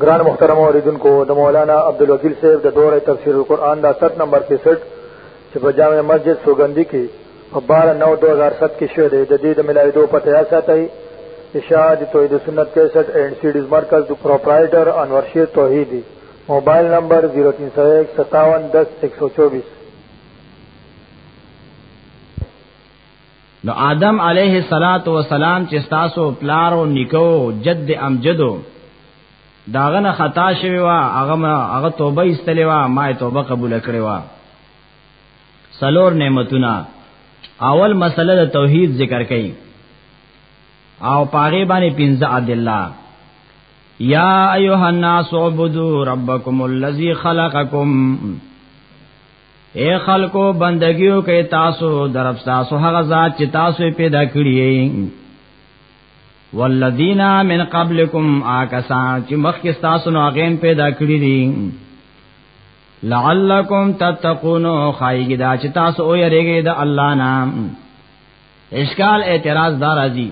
گران محترم اوریدن کو د مولانا عبدالوکیل صاحب د دور تفسیر القرآن دا ست نمبر کیسٹ چې په جامع مسجد سوګندی کې په 12 9 2007 کې شوه د دې د ملایدو پته یا ساتي اشاعت توحید سنت 61 اینڈ سیډیز مرکز د پرپرایټر انور شیر توحیدی موبایل نمبر 03015710124 نو آدم علیه الصلاۃ والسلام چې تاسو پلار او نیکو جد امجدو داغه نه خطا شوی وا هغه هغه توبه ایستلې وا ما توبه قبول کړې وا سلور نعمتونه اول مسله د توحید ذکر کړي او پاره باندې پنځه ادله یا ایها الناس عبدوا ربکم الذی خلقکم اے خلکو بندگیو کې تاسو درب تاسو هغه ذات چې تاسو پیدا کړی یې والذین من قبلکم آکسا چې مخکې تاسو نو هغه پیدا کړی دي لعلکم تتقون خایګی دا چې تاسو او یریږئ د الله نام اشکال اعتراض دار ازي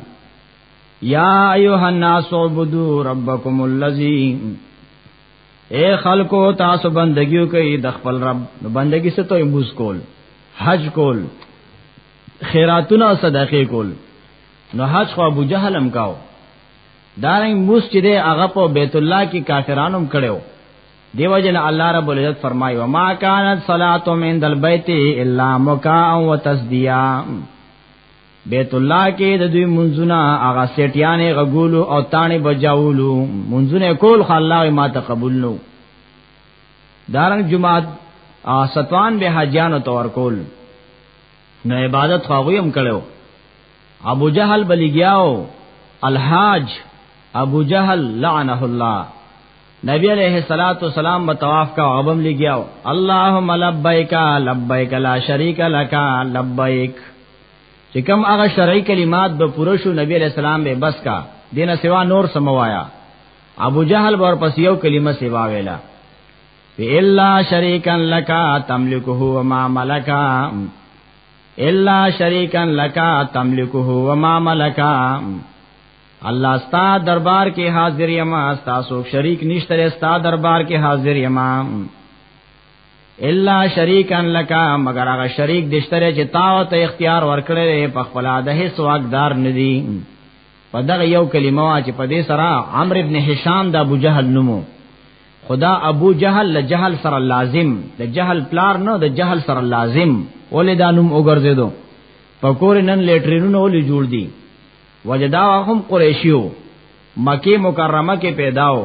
یا ایها الناس عبدوا ربکم الذی اے خلکو تاسو بندگیو کوي د خپل رب نو بندگی څه ته موز کول حج کول خیراتونه صدقه کول نو حج خو ابو جهل هم کاو دارنګ موس چې د هغه په بیت الله کې کافرانو هم کړو دیو جن الله رب العزت فرمایي و ما کانت صلاتهم عند البيت الا مکاء وتصدیا بیت الله کې د دوی منځونه هغه سټیانې غغولو او تانې بجاولو منځونه کول خلای ما ته قبول نو دارنګ جمعات ستوان به حاجیانو تور کول نو عبادت خواغوی هم کړو ابو جهل بلیګیاو الحاج ابو جهل لعنه الله نبی علیہ الصلات والسلام بطواف کا عبم لګیاو اللهم لبیک لبیک لا شریک لک لبیک چې کوم هغه شرعي کلمات به پوره شو نبی علیہ السلام به بس کا دینه سوا نور سموایا ابو جهل ور پس یو کلمه سوا ویلا الا شریکا لک تملکه و ما ملکا الا شریکا لک تملکه و ما ملکا الله ستا دربار کې حاضر یما ستا سو شریک نشته ستا دربار کې حاضر یما الا شریکان لکا مگر هغه شریک دشتره چې تا او ته اختیار ورکړې په خپل د هیڅ واقدار ندی په دغه یو کلمه چې په دې سره عمرو ابن هشام د ابو جهل نومو خدا ابو جهل له جهل سره لازم د جهل پلار نه د جهل سره لازم ولې دا نوم وګرځیدو پکور نن لیټرینونه ولې جوړ دي وجدا هم قریشیو مکه مکرمه کې پیداو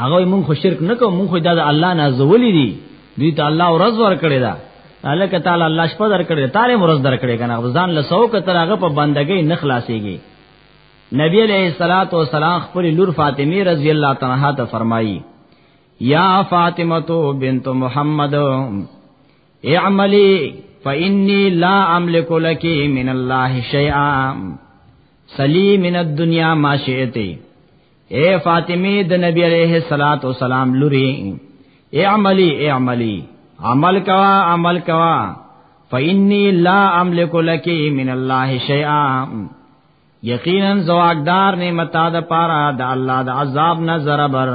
هغه مونږ خو شرک نه کوو مونږ خو دا د الله نه زولې دي دوی ته الله ورځ ور کړی دا الله تعالی الله شپه در کړی تعالی مرز در کړی کنه غزان له سو کتر هغه په بندګۍ نه خلاصيږي نبی علیہ الصلات والسلام خپل لور فاطمه رضی الله تعالی عنها ته فرمایي یا فاطمه تو بنت محمد اعملی فإني لا أملك لك من الله شيئا سلي من الدنيا ما شئتي اے فاطمه د نبی علیہ الصلات والسلام لوري اعملی اعملی عمل کوا عمل کوا فإني لا أملك لك من الله شيئا یقینا زواګدار نعمت د پاره د الله د عذاب نه زربر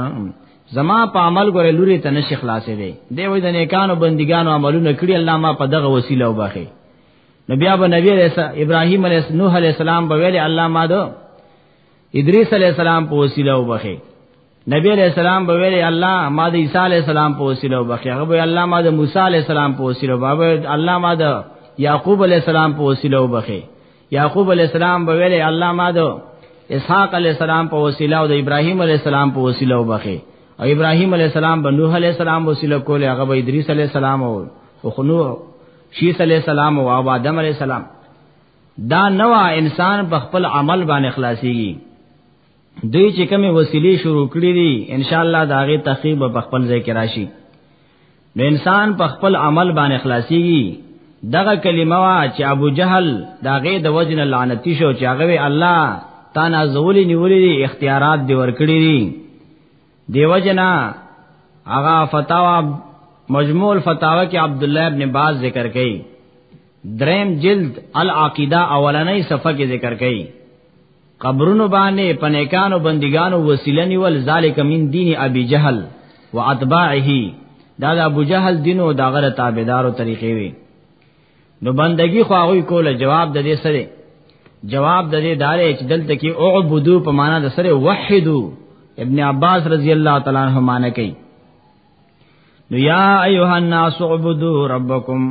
زما په عمل ګره لوري ته نشي خلاصې دی دی وای د نیکانو بندګانو عملونه کړی الله ما په دغه وسیله وبخي نبي ابو نبی ابراهيم عليه نوح عليه السلام به ویلي الله ما دو ادریس علی السلام په وسیله وبخي نبی علیہ السلام به ویل الله ما د عیسی علیہ السلام په وسیله وبخي هغه به الله ما د موسی علیہ السلام په وسیله بابا الله ما د یعقوب علیہ السلام په وسیله وبخي یعقوب علیہ السلام به ویل الله ما د اسحاق علیہ السلام په وسیله او د ابراهیم علیہ السلام په وسیله وبخي او ابراهیم علیہ السلام به نوح علیہ السلام وسیله کوله هغه به ادریس علیہ السلام او خنوع شیس علیہ السلام او آدم علیہ السلام دا نو انسان په خپل عمل باندې خلاصيږي دوی چې کومه وسیلې شروع کړې دي ان شاء الله دا غي تخیب په خپل ځای کې راشي نو انسان په خپل عمل باندې خلاصيږي دغه کلمه وا چې ابو جهل دا غي د وجن لعنتی شو چې هغه الله تا نازولی نیولی دی اختیارات دی ورکړی دی دیو جنا هغه فتاوا مجموع الفتاوا کې عبد الله ابن باز ذکر کړي دریم جلد العقیده اولنۍ صفحه کې ذکر کړي قبرونو باندې پنیکانو بندګانو وسیله نیول ذالک من دین ابي جهل واتباعه دا د ابو جهل دینو دا غره تابعدارو طریقې وي نو بندگی خو هغه کوله جواب د دې سره جواب د دې دارې چې دلته کې اعبدو په معنا د سره وحدو ابن عباس رضی الله تعالی عنہ معنی کوي نو یا ایها الناس عبدوا ربکم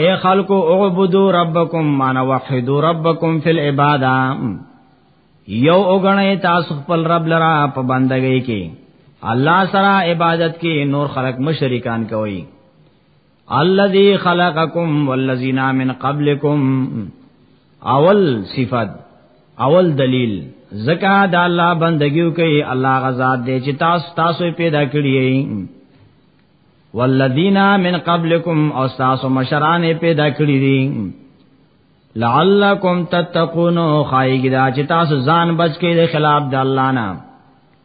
اے خلقو اعبدو ربکم معنا وحدو ربکم فی العباده یو وګڼی تاسو خپل رب لرا په بندګۍ کې الله سره عبادت کې نور خلق مشرکان کوي الذي خلقكم والذين من قبلكم اول صفات اول دلیل زکا د الله بندگیو کوي الله غزا دې چې تاسو تاسو پیدا کړی والذین من قبلکم او تاسو مشران پیدا کړی دي لعلکم تتقون خایګدا چې تاسو ځان بچ کړئ خلاف د الله نه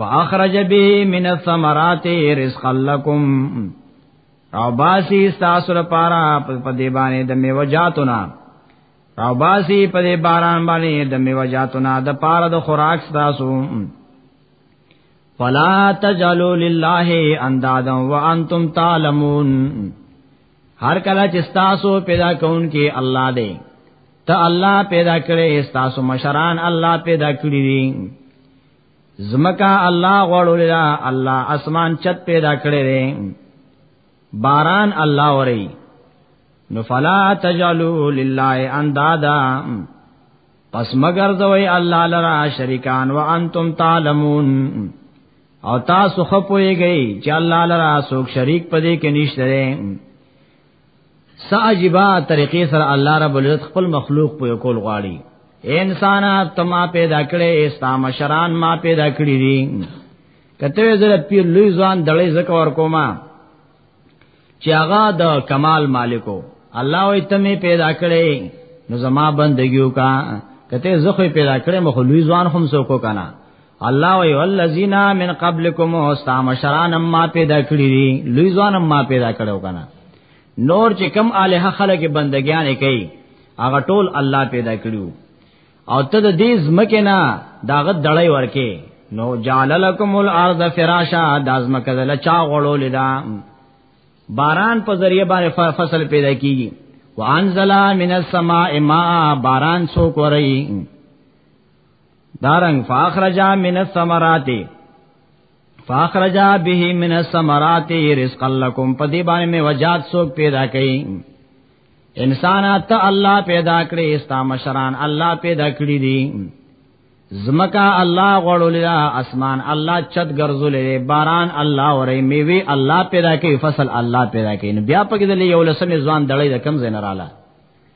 فاخرج به من الثمرات رزقا لكم او باسی تاسو لپاره په دې باندې د میوه جاتونه او باسی په دې باران باندې د میوه جاتونه د پاره د خوراک تاسو فلا تجلوا لله اندادا وانتم تعلمون هر کله چې تاسو پیدا کون کې الله دې ته الله پیدا کړي تاسو مشران الله پیدا کړی دي زمکا الله غوړو لرا الله اسمان چت پیدا کړی دی باران الله وري نو فلا تجعلوا لله اندادا پس مگر دوی الله لرا شریکان وانتم تعلمون او تاسو خپويږئ چې الله لرا سوک شریک پدې کې نشته ساجبا طریقې سره الله رب العزت خپل مخلوق په کول غواړي انسان ته ما پیدا کړې استا مشران ما پیدا کړې دي کته زره پیر لوی ځوان دړې زکه ور کوما چې هغه د کمال مالکو الله وي ته می پیدا کړې نو زما بندګیو کا کته زخه پیدا کړې مخ لوی ځوان هم سوکو کنه الله وی والذین من قبلکم استامشران ما پیدا کړی دي لوی ځوان ما پیدا کړو کنه نور چې کم الہ خلک بندگیان کوي هغه ټول الله پیدا کړو او ته د دې زمکه نه داغه دړی ورکه نو جعل لكم الارض فراشا دازمکه دل چا غړو لیدا باران په ذریعہ باندې فصل پیدا کیږي وانزل من السماء ماء باران سو کوي دارنګ فاخرجا من الثمرات فاخرجا به من الثمرات رزقا لكم په دې باندې مې وجات سو پیدا کړي انسانات ته الله پیدا کړي استا مشران الله پیدا کړی دي زمکا الله غړولیا اسمان الله چت ګرځولې باران الله اورې میوي الله پیدا کوي فصل الله پیدا کوي بیا پکې د یو لسمې ځوان دړې د کم زین رااله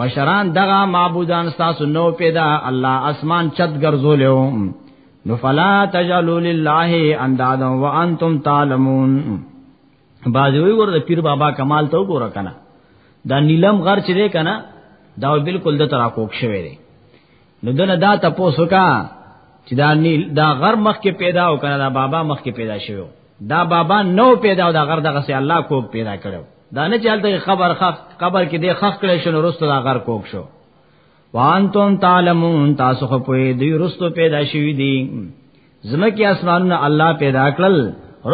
مشران دغه معبودان تاسو نو پیدا الله اسمان چت ګرځولیو نو فلا تجلوا لله اندادا وانتم تعلمون بازوی ور د پیر بابا کمال ته وګوره کنه دا نیلم غر چې دی کنه دا بالکل د ترا کوک شوی دی نو دنه دا تاسو کا چې دا نیل دا غر مخ کې پیدا او کنه دا بابا مخ کې پیدا شوی دا بابا نو پیدا او دا غر دغه سي الله کوک پیدا کړو دا نه چلته خبر خخ قبر کې د خخ کړي شنو رستو دا غر کوک شو وانتم تعلمون تاسو خو په دې رستو پیدا شوی دي زمکه اسمانونه الله پیدا کړل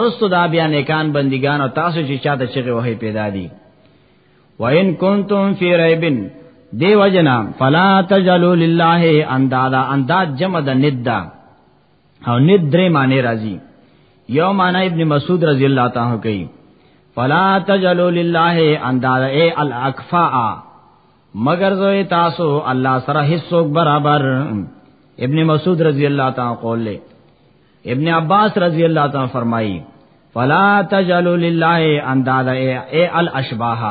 رستو دا بیا نیکان بندگان او تاسو چې چاته چغه وهي پیدا دي وان کنتم فی ریبن دیو جنا فلا تجلوا لله اندادا انداد جمع د ندا او ند درې معنی راځي یو معنی ابن مسعود رضی الله تعالی کوي فلا تجلو لله اندار اے الاکفاء مگر زوی تاسو الله سره هیڅ برابر ابن مسعود رضی الله تعالی قول له ابن عباس رضی الله تعالی فرمایي فلا تجلو لله اندار اے الاشباح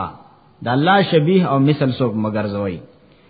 د الله شبیه او مثل څوک مگر زوی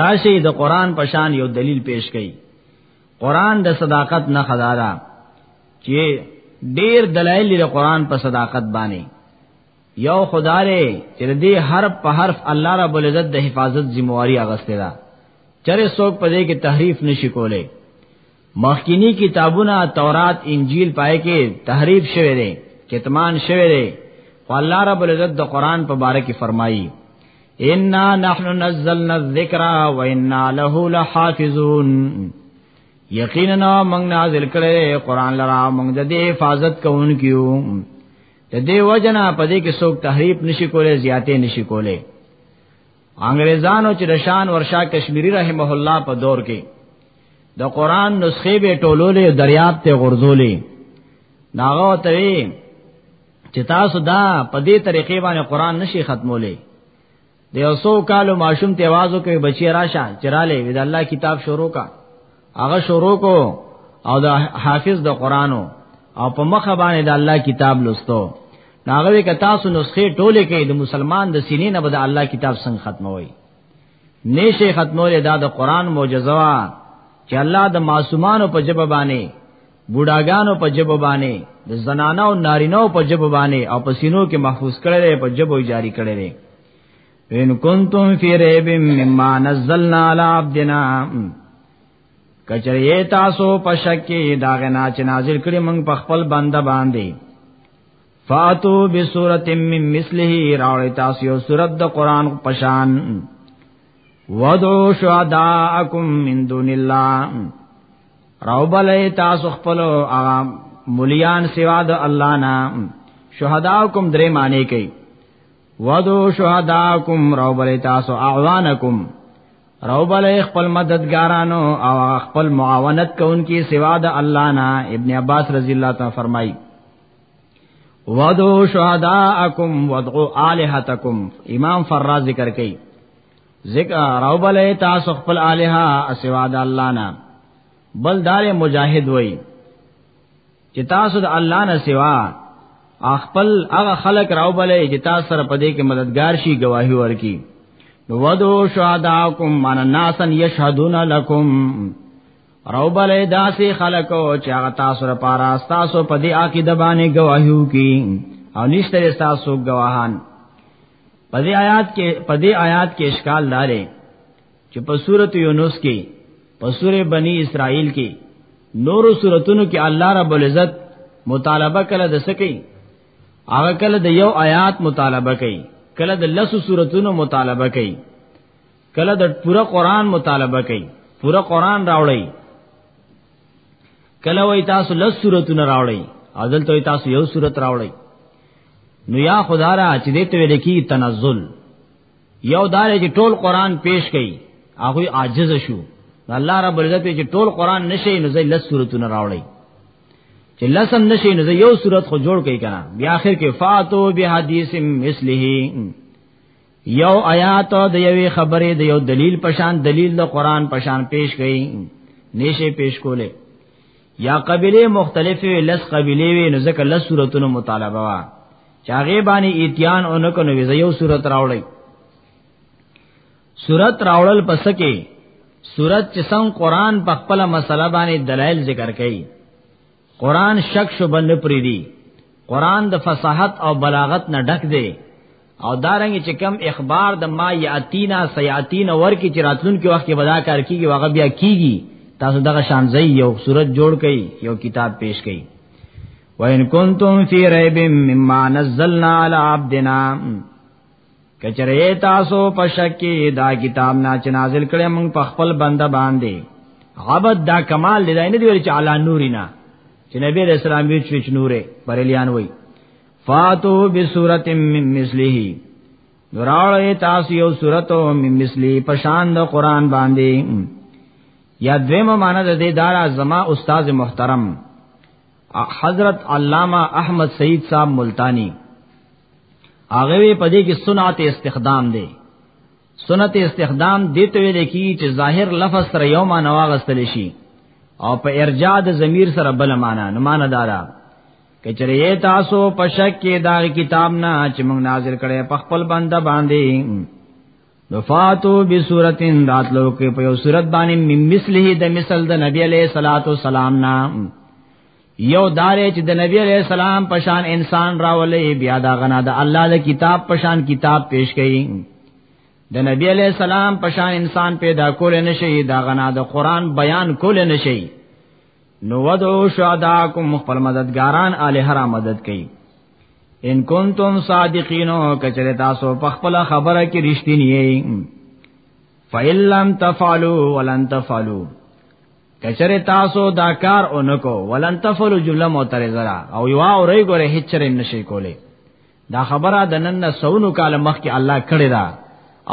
راشي د قران په شان یو دلیل پیش کړي قران د صداقت نه خدارا چې ډیر دلایل د قران په صداقت باندې یو خداره چې دې حرف په حرف الله رب العزت د حفاظت ذمہواری اغسته ده چرې څوک په دې کې تحریف نشي کولای مخکینی کتابونه تورات انجیل پای کې تحریف شوه دي کتمان شوه دي خو الله رب العزت د قران په باره کې فرمایي ان نحن نزلنا الذکر و انا له لحافظون یقینا موږ نازل کړي قران لرا موږ د دې حفاظت کوونکیو د دې وجنه په دې کې څوک تحریف نشي کولای زیاتې نشي کولای انګريزانو چې رشان ورشا کشمیری رحمه الله په دور کې د قران نسخه به ټولولې دریاب ته غرزولې ناغه ته چې تاسو دا په دې طریقې باندې قران نشي ختمولې د یو سو کالو ماشوم ته आवाज وکړي بچی راشه چرالې وې د الله کتاب شروع کا هغه شروع کو او د حافظ د قرانو او په مخه باندې د الله کتاب لوستو ناغه وی ک تاسو نسخه ټوله کې د مسلمان د سینې نه به د الله کتاب څنګه ختموي نشه ختمول دا د قران معجزه وا چې الله د معصومانو په جبه باندې بوډاګانو په جبه باندې د زنانه او نارینه په جبه باندې او په سینو کې محفوظ کړي دی په جبه جاری کړي دی ان کنتم فی ریب مما نزلنا علی عبدنا کچریه تاسو په شک کې داغه ناچ نازل کړي موږ په خپل بنده باندې فاتو بسورت من مثله راوړی تاسو یو سورت د قران پشان ودعو شهداءکم من دون الله راوبلې تاسو خپل مليان سوا د الله نه شهداءکم درې معنی کوي ودعو شهداءکم راوبلې تاسو اعوانکم راوبلې خپل مددګارانو او خپل معاونت کوونکي سوا د الله نه ابن عباس رضی الله تعالی فرمایي ودو شهداءکم ودعو الہتکم امام فراز ذکر کئ ذکر راو بلې تاسو خپل الہ اسوا د الله نه بل دار مجاهد وای چې تاسو د الله نه سوا خپل هغه خلق راو بلې چې تاسو سره پدې کې مددگار شي گواہی ورکي نو ودو شهداءکم من الناس یشهدون لکم روبل داسې خلکو چې هغه تاسو لپاره تاسو په دې عقیده باندې گواهیو کی او نشته تاسو گواهان په دې آیات کې په دې آیات کې اشکال لاره چې په سورته یونس کې په سورې بنی اسرائیل کې نورو سوراتونو کې الله رب العزت مطالبه کله د سکی هغه کله د یو آیات مطالبه کوي کله د لسو سوراتونو مطالبه کوي کله د پوره قران مطالبه کوي پوره قران راوړی کله وای تاسو لس سورتونه راوړی او دلته وای تاسو یو سورت راوړی نو یا خدا را چې دې ته ویل کی تنزل یو دار چې ټول قران پیش کړي هغه عاجز شو الله رب العزت چې ټول قران نشي نو زې لس سورتونه راوړی چې لسم نشي نو یو سورت خو جوړ کړي کنه بیا اخر کې فاتو به حدیث مثله یو آیات د یوې خبرې د یو دلیل پشان دلیل د قران پشان پیش کړي نشه پیش کوله یا قبیله مختلفه لس قبیله وی نو ځکه لس صورتونو مطالبه وا چاغه باندې ایتیان اونکو نو یو صورت راوړی صورت راوړل پس کې صورت چې څنګه قران په خپل مسله باندې دلایل ذکر کړي قران شک شو بنه پری دی قران د فصاحت او بلاغت نه ډک دی او دارنګ چې کم اخبار د ما یاتینا سیاتین ور کې چې راتلون کې وخت کې بدا کار کیږي واغه بیا کیږي تاسو دغه شان زئی یو صورت جوړ کړئ یو کتاب پیش کړئ وَإِن كُنتُمْ فِي رَيْبٍ مِّمَّا نَزَّلْنَا عَلَى عَبْدِنَا کچره تاسو په شک کې دا کتاب نه چې نازل کړي موږ په خپل بنده باندې عبد دا کمال دی نه دی ویل چې علا نورینا چې نبی رسول الله ویچ ویچ نوره بریلیان وای فاتو بسورۃ من مثله نوراله تاسو یو سورۃ من مثلی په شان د قران باندې یا دویمه معنی د دې دارا زما استاد محترم حضرت علامہ احمد سعید صاحب ملتانی هغه په دې کې سنت استخدام دی سنت استخدام دې ته ویل کی چې ظاهر لفظ سره یو معنی واغستل شي او په ارجاع د ضمیر سره بل معنی نه معنی دارا کچره تاسو په شک کې دا کتاب نه چې موږ نازل کړي په خپل بنده باندې نفاتو بسورتن راتلو کې په یو صورت باندې مم مثله د مثل د نبی علیہ الصلات والسلام نام یو دارې چې د نبی علیہ السلام پشان انسان راولې بیا دا غنا د الله د کتاب پشان کتاب پیش کړي د نبی علیہ السلام پشان انسان پیدا کول نشي دا غنا د قران بیان کول نشي نو ودعو شهداکم خپل مددګاران الہ را مدد کوي ان کنتم صادقینو کچره تاسو په خپل خبره کې رښتینی یئ فإِن لَّمْ تَفْعَلُوا وَلَن تَفْعَلُوا کچره تاسو دا کار اونکو ولن تفعلوا جمله معترضه او یو اوري ګوره هیڅ چرې نشي کولی دا خبره د نن نه سونو کال مخکې الله کړی دا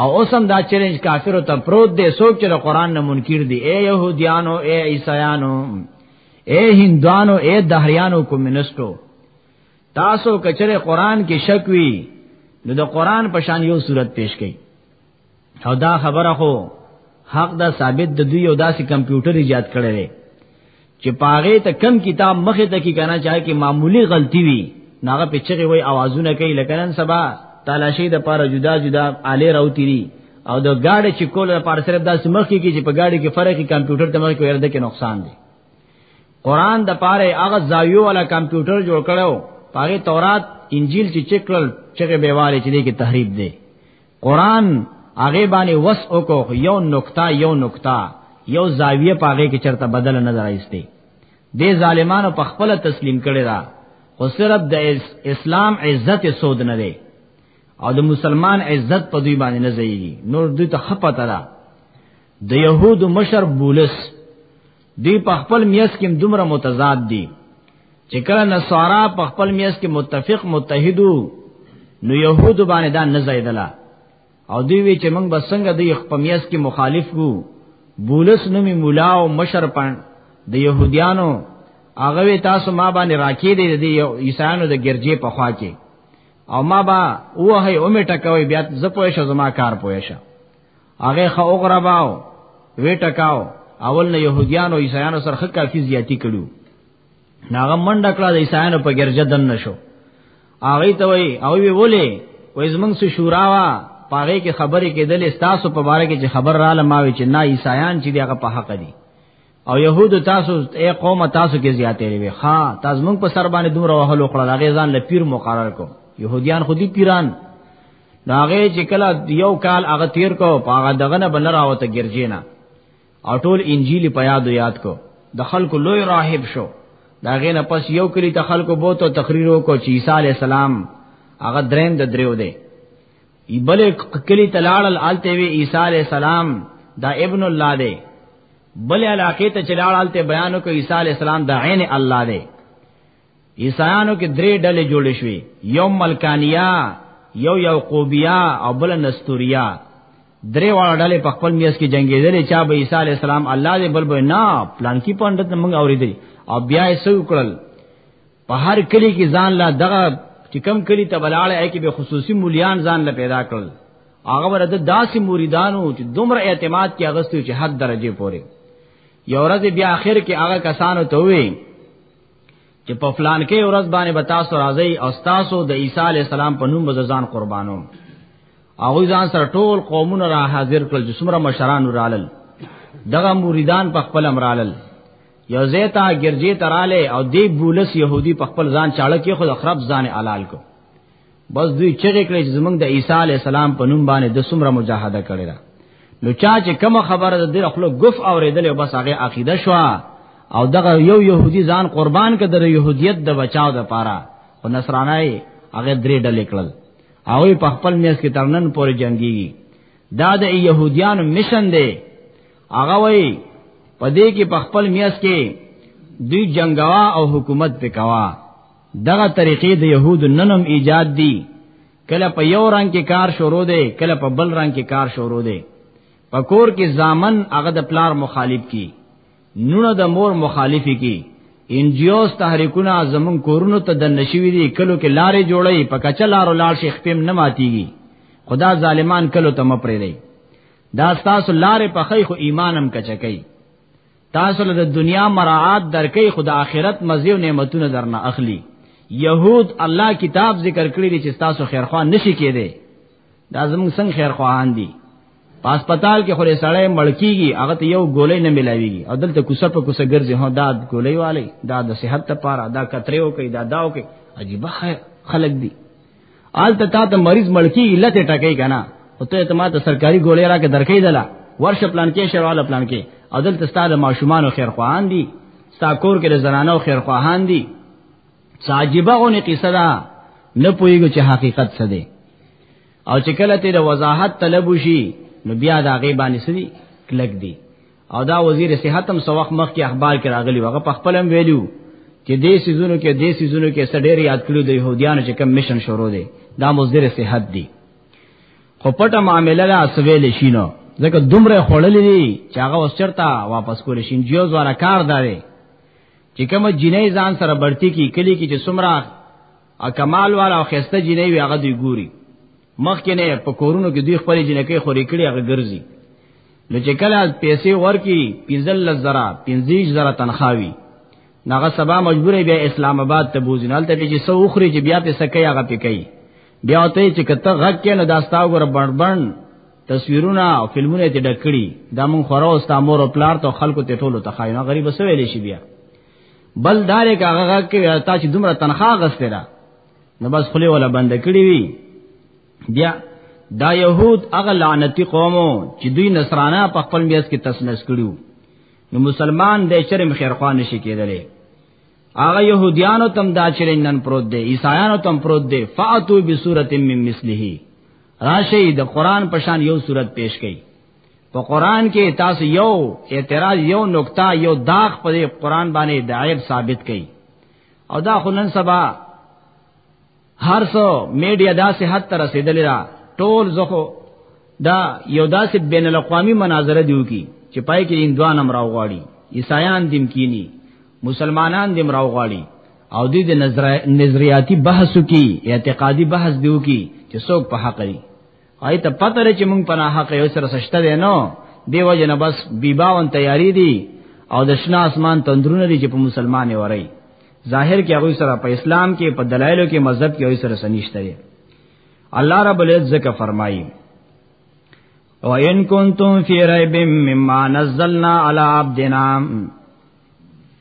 او اوسم دا چیلنج کافرو ته پروت دی څوک چې د قران نه منکر دي اے يهوديانو اے عیسایانو اے هندوانو اے دهریانو کمونستو تاسو کچره قران کې شک وی نو د قران په شان یو صورت پیش کړئ او دا خبره خو حق دا ثابت د دوی او داسې کمپیوټر ایجاد کړی دی چې پاغه ته کم کتاب مخه ته کی کنه چاهي کې معمولی غلطي وي ناغه پچغه وي आवाजونه کوي لکه نن سبا تلاشي د پاره جدا جدا آله راوتی دي او د گاډي چې کول د پاره صرف داسې مخکې کې چې په گاډي کې فرقي کمپیوټر ته مخکې ورده کې نقصان دي قران د پاره هغه زاویو والا کمپیوټر جوړ کړو پاره تورات انجیل چې چکل چغه بیواله چې دې کې تحریف دي قران هغه باندې وس وکړو یو نقطه یو نقطه یو زاویه پاګه کې چرته بدل نه درایسته دې ظالمانو په خپل تسلیم کړي دا خو صرف د اسلام عزت سود نه دی او د مسلمان عزت په دوی باندې نه ځایږي نور دوی ته خپه ترا د يهودو مشر بولس دی په خپل میس کې دومره متضاد دي چې کله نصارا په خپل میس کې متفق متحدو نو يهود باندې دا نه زیدله او دی وی چې موږ بسنګ د یو په میس کې مخالف وو بولس نومي مولا او مشر پن د يهوديانو هغه تاسو ما باندې راکې دي د عیسایانو د ګرځې په خوا کې او ما با وه او می ټکوي بیا زه پوه شم زما کار پوه شم هغه خو وګرباو ویټکاو اول نه يهوديان او عيسایانو سره خه کافي زیاتی کړو ناغه منډه کړه د عيسایانو په ګرځه دن نشو هغه ته وای او وی ولې وای زمنګ سو شورا وا پاره کې خبرې کېدلې تاسو په باره کې چې خبر رااله ماوي چې نه عيسایان چې دغه په حق دي او يهود تاسو اي قوم تاسو کې زیاتې لري ها تاسو موږ په سر باندې دومره وهلو کړل هغه ځان له پیر مقرر کو يهوديان خودي پیران ناغه چې کله یو کال هغه تیر کو هغه دغه نه بنر راوته ګرځینا او ټول انجیل په یاد یاد کو د خلکو لوی راهب شو دا غینه پس یو کلی ته خلکو بوته تقریر وکړو چې عیسی علی السلام هغه دریم د دریو دی بل کلی تلاړل آلته وی عیسی علی السلام دا ابن الله دی بل علاقه ته چلاړ آلته بیانو کو عیسی علی السلام دا عین الله دی عیسایانو کې درې ډلې جوړې شوې یو ملکانیا یو یعقوبیا او بل نستوریا درې واړه ډلې په خپل میاس کې جنگیدلې چا به عیسی علی السلام الله دې بل به نه پلان کې پاندت موږ اورېدل او بیا یې سو کړل په هر کلی کې ځان لا دغه چې کم کلی ته بلاړ اې کې به خصوصي مولیان ځان لا پیدا کړل هغه ورته داسې مریدانو چې دومره اعتماد کې اغستو چې حد درجه پورې یو ورځ بیا اخر کې هغه کسانو ته وې چې په فلان کې ورځ باندې به تاسو راځي او تاسو د عیسی علی السلام په نوم به ځان قربانو هغه ځان سره ټول قومونه را حاضر کړل چې څومره مشران رالل دغه مریدان په خپل امرالل یو زیتا ګرځي تراله او دی بولس يهودي په خپل ځان چاړه کې خود خراب ځان حلال کو بس دوی چغې کړې چې زمونږ د عیسی علی السلام په نوم باندې د سمره مجاهده کړې ده نو چا چې کوم خبره د دې خپل ګف اوریدل او بس هغه عقیده شو او دغه یو يهودي ځان قربان کړ د يهودیت د بچاو د پاره او نصرانای هغه درې ډلې کړل او په خپل میس کې ترنن پورې جنگي دا د يهوديانو مشن دی هغه وای په دې کې په خپل میاس کې دوی جنگوا او حکومت وکوا دغه طریقې د يهود ننم ایجاد دي کله په یو رنگ کې کار شروع دی کله په بل رنگ کې کار شروع دی پکور کې زامن هغه د پلار مخالف کی نونه د مور مخالفی کی انجیوز تحریکونه زمون کورونو ته د نشوی دي کلو کې لارې جوړي په کچلارو لار شیخ پم نه ماتيږي خدا ظالمان کلو ته مپرې دی دا تاسو لارې په خی خو ایمانم کچکی تاسو له دنیا مراعات درکې خو د آخرت مزیو نعمتونه درنه اخلي یهود الله کتاب ذکر کړی دی چې تاسو خیرخوا نشي کېده دا زموږ څنګه خیرخواهان دي پاسپتال کې خورې سړی مړکیږي هغه ته یو ګولې نه ملاويږي او دلته کوسه په کوسه ګرځي هو دا ګولې والي دا د صحت لپاره دا کتریو کوي دا داو کوي عجیب خلک دي آل ته تا ته مریض ملکی علت ټکې کنا او ته ته ما ته سرکاري ګولې راکې درکې دلا ورشه پلان کې شرواله پلان کې عدل ته ستاده ماشومان او خیر خواهان دي ستا کور کې زنانه او خیر خواهان دي ساجيبه غونې قصه ده نه پويګو چې حقیقت څه دی او چې کله ته د وضاحت طلب وشي نو بیا دا غي باندې سړي کلک دي او دا وزیر صحت هم سوخ مخ کې اخبار کې راغلی وغه په خپلم ویلو چې دې سيزونو کې دې سيزونو کې سړي یاد کړو د يهوديانو چې کم مشن شروع دي دا مصدر صحت دي خو پټه معاملې لا سویل شینو ځکه دومره خړلې دي چې هغه اوس چرته واپس کول شي جیو زواره کار داري چې کوم جنې ځان سره برتی کی کلی کی چې سمرا ا کمال والا او خسته جنې وی هغه دوی ګوري مخکې نه په کورونو کې دوی خپل جنکې خوري کړي هغه ګرځي نو چې کله پیسې ورکی پنځل زرا پنځیش زرا تنخواوي ناغه سبا مجبور بیا اسلام آباد ته بوزنال ته چې سو اخري چې بیا په سکه هغه پکې بیا ته چې کته غږ کې نه داستا وګور بڼبڼ تصویرونه او فلمونه ته ډکړي دا مون خورا او استامور او پلار ته خلکو ته ټولو ته خاینه غریب سویلې شي بیا بل دارې کاغه کې تا چې دومره تنخواه غسته را نو بس خلی ولا بند کړی وی بیا دا يهود هغه لعنتی قومو چې دوی نصرانه په خپل میاس کې تسنس کړیو نو مسلمان د چرم خیرخوان نشي کېدلی هغه يهوديانو تم دا چرنن پروت دي عيسایانو تم پروت دي فاتو بصورت من مثله راشي د قران پشان یو صورت پیش کړي په قران کې تاسو یو اعتراض یو نقطه یو داغ په قران باندې دایب ثابت کړي او دا خنن سبا هر څو میډیا داسې حد تر رسیدلی را ټول زخو دا یو داسې بین الاقوامی مناظره دیو کی چې پای کې اندوان هم راوغاړي عیسایان دیم کینی مسلمانان دیم راوغاړي او دې د نظریاتي بحثو کی اعتقادي بحث دیو کی چې څوک په حق لري آی ته پته لري چې مونږ په ناحق یو سره سشته دی نو دیو جن بس بیباون تیاری دی او د شنا اسمان تندرونه دي چې په مسلمانې ورای ظاهر کې هغه سره په اسلام کې په دلایلو کې مذهب کې هغه سره سنشته دی الله رب العزت ذکر فرمایي او ان کنتم فی ریب مما نزلنا علی عبدنا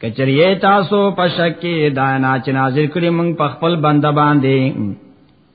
کچریه تاسو پشک کې دانا چې نازل کړی موږ په خپل بنده باندې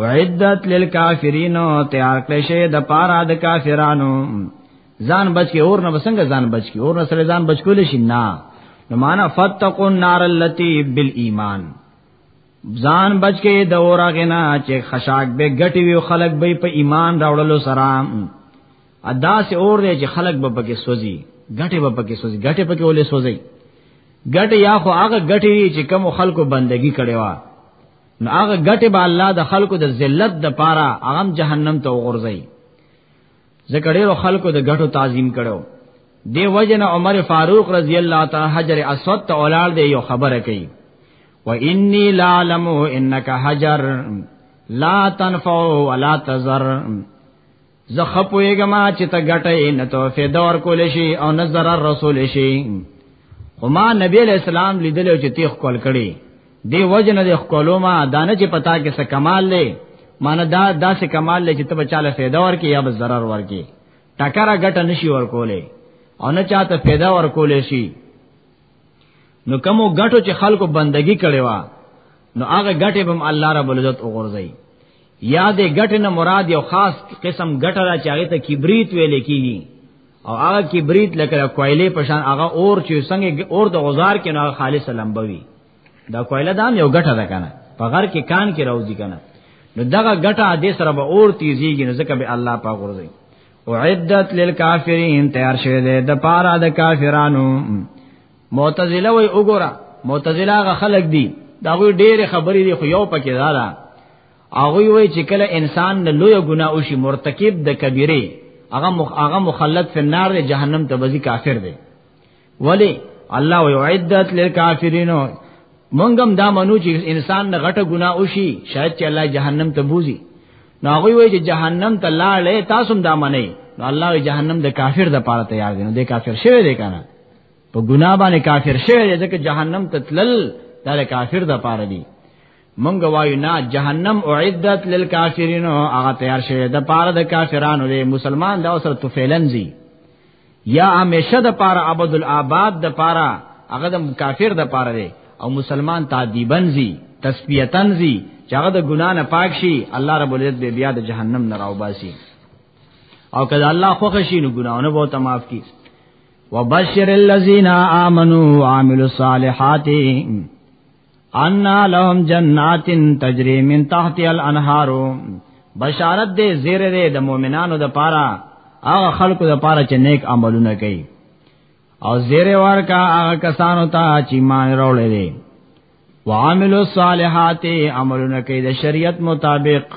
وعدت للکافرین تیار کړی شی د پارا د کافرانو ځان بچ کې اور نه بسنګ ځان بچ کې اور نه سره ځان بچ کول شي نه نو معنا فتقوا النار التي بالایمان ځان بچ کې د اور غنا چې خشاک به غټي وي خلک به په ایمان راوړلو سره ادا سه اور دی چې خلک به پکې سوځي غټي به پکې سوځي غټي پکې ولې سوځي غټي یا خو هغه غټي چې کم خلکو بندگی کړي وا نو هغه ګټه به الله د خلکو د ذلت د پاره هغه جهنم ته وغورځي ځکه ډیرو خلکو د ګټو تعظیم کړو دی وجنه عمر فاروق رضی الله تعالی حجر اسود ته اولاد دی یو خبره کوي و انی لا علم انک حجر لا تنفع ولا تضر زه خپويګم چې ته ګټه نه تو فدور کول شي او نه zarar رسول شي خو ما نبی علیہ السلام لیدل چې تیخ کول کړي دی وجنه د خپلو ما دانه چې پتا کې څه کمال لې مانه دا داسې کمال لې چې ته بچاله فایده ورکې یا به zarar ورکې ټکرا ګټه نشي ورکولې او نه چاته فایده ورکولې شي نو کومو ګټو چې خلکو بندگی کړي وا نو هغه ګټه بم الله رب العزت وګورځي یا د ګټه نه مراد یو خاص قسم ګټه را چاغه ته کبریت ویل کیږي او هغه کبریت لکه کویلې پشان هغه اور چې څنګه اور د غزار کې نه خالص لمبوي دا کویله دام یو ګټه ده کنه په غر کې کان کې راوځي کنه نو دغه ګټه د سره به اور تیزیږي نو ځکه به الله په غورځي او عدت للکافرین تیار شوه د پارا د کافرانو معتزله وی وګوره معتزله غ خلق دي دا غوی ډېر خبرې دي خو یو پکې دا ده هغه وی چې کله انسان نه لوی ګناه وشي مرتکب د کبیره هغه مخ هغه مخلد فی النار دی جهنم ته بزی کافر دی ولی الله وعدت للکافرین منګم دا منو چې انسان نه غټه ګناه وشي شاید چې الله جهنم ته بوزي نو هغه وی چې جهنم ته لاړې تاسو دا منئ نو الله جهنم د کافر د پاره تیار دی نو د کافر شوی دی کنه په ګناه باندې کافر شوی دی ځکه جهنم ته تلل دا کافر د پاره دی مونږ وایو نه جهنم اعدت للکافرین هغه تیار شوی د پاره د کافرانو دی مسلمان دا سره توفیلنزی یا همیشه د پاره عبد الاباد د پاره هغه د کافر د پاره دی او مسلمان تعذیبنزی تسبیتنزی چې هغه د ګنا نه پاک شي الله رب العزت به بیا د جهنم نه راوباسي او کله الله خوښ شي نو ګناونه به تماف کی وبشر الذين آمنوا وعملوا الصالحات ان لهم جنات تجري من تحتها الانهار بشارت دې زیره دې د مؤمنانو د پاره هغه خلکو د پاره چې نیک عملونه کوي او زیره ورکا هغه کسانو ته چې ایمان راوړل دي وعملوا الصالحات عملونه کوي د شریعت مطابق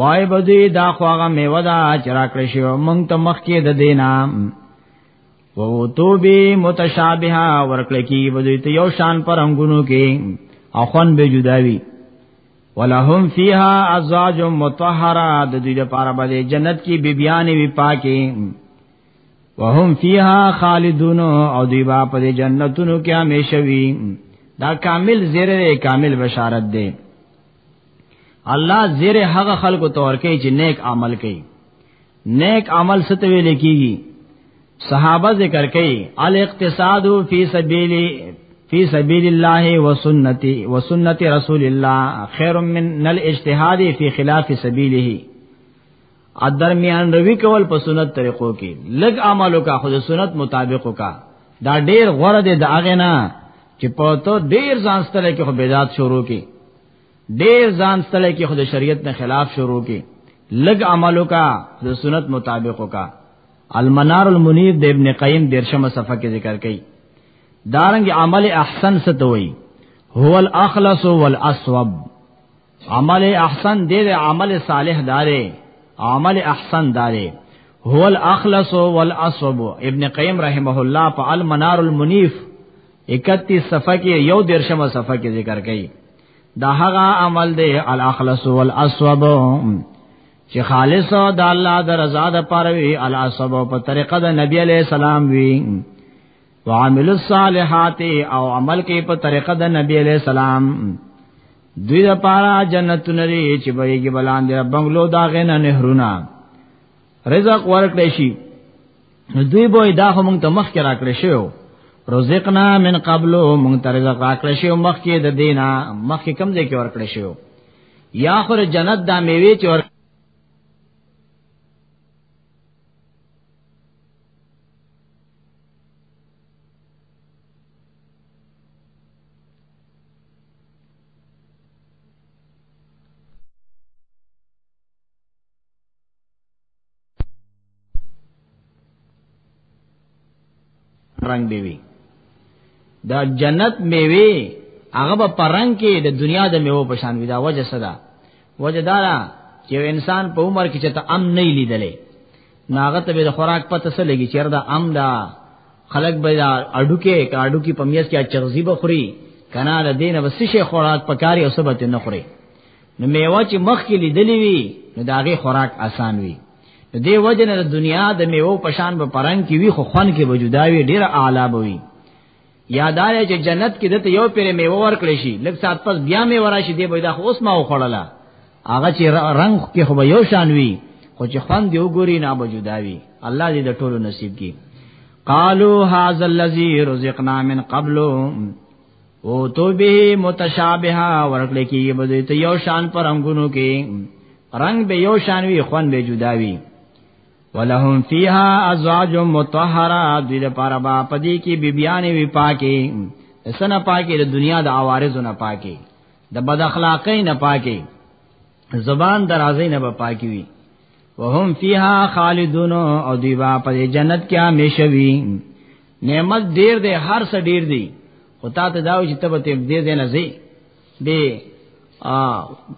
وای بدی دا خو هغه میوه دا چې راکړې شو مونږ ته مخ کې د دینا وو تو به متشابهه ورکړې کی بدی ته یو شان پر انګونو کې اخون به جداوی ولهم فیها ازواج مطهره د دې لپاره به جنت کې بیبیان وی پاکي وهم فیها خالدون او دی با په جنتونو کې همیشه وی دا کامل زیره کامل بشارت ده الله زیر هغه خلکو تور کوي چې نیک عمل کوي نیک عمل ست ویل کیږي صحابه ذکر کوي الاقتصاد فی سبیل فی سبیل الله و سنتی و سنت رسول الله خیر من الاجتهاد فی خلاف سبیله ادرمیان روی کول په سنت طریقو کې لګ عملو کا خود سنت مطابقو کا دا ډیر غوړه دی دا غنا چې په تو ډیر ځان ستل کې خو بدعت شروع کی ډیر ځان ستړی کې خود شریعت نه خلاف شروع کې لګ عملو کا د سنت مطابق کا المنار المنیر د ابن قیم درشمه صفحه کې ذکر کړي دارنګ عمل احسن ستوي هو الاخلص والاسوب عمل احسن دې عمل صالح دارې عمل احسن دارې هو الاخلص والاسوب ابن قیم رحمه الله په المنار المنیف 31 صفحه کې یو درشمه صفحه کې ذکر کړي دا هغه عمل دی الاخلص والاسوب چې خالص او د الله د رضا د پاره وی الاسوب په طریقه د نبی علی السلام وی وعمل الصالحات او عمل کې په طریقه د نبی علی السلام دوی د پاره جنت نری چې بهږي بلاندې بنگلو دا غنه نهرونه رزق ورکړې شي نو دوی به دا هم ته مخ کې راکړې شو رزقنا من قبل مون تر رزق راکړې شو مخ کې د دینا مخ کې کم دې کې ورکړې شو یا خور جنت دا میوه چې ور رنگ دی وی دا جنت میوه هغه په پرنګ کې د دنیا د میوه په شان وی دا وجه صدا وجه دا چې انسان په عمر کې چې ته ام نه لیدلې ناغه ته به خوراک پته سره لګي چیر دا ام دا خلق به دا اډو کې کا اډو کې پمیس کې چرزی بخوري کنا د دینه وسې خوراک پکاري او سبته نه خوري نو میوه چې مخ کې لیدلې وي نو داغه خوراک آسان وي دې وجنه د دنیا د میوه پشان به پرنګ کې وي خو خون کې وجوداوي ډیر اعلی بوي یادار چې جنت کې دته یو پیر میوه ورکړې شي لږ سات پس بیا می وراشي دې به دا خو اوس ما وخړله هغه چې رنگ کې خو یو شان وي خو چې خوان دی وګوري نه وجوداوي الله دې د ټولو نصیب کړي قالو هاذا الذی رزقنا من قبل او تو به متشابها ورکړي کی به ته یو شان پر رنگونو کې رنگ به یو شان وي خوان به جدا وي ولهم فیها ازواج مطهره دوی لپاره با پدی کې بیبیانې وی پاکي سنه پاکي د دنیا د عوارض نه پاکي د بد اخلاقۍ نه پاکي زبان درازې نه به پاکي وي وهم فیها خالدون او دی با په جنت کې همیشه وي نعمت ډیر دی هر څه ډیر دی خو تا ته داو چې تبه ته دې دې نه زی دی ا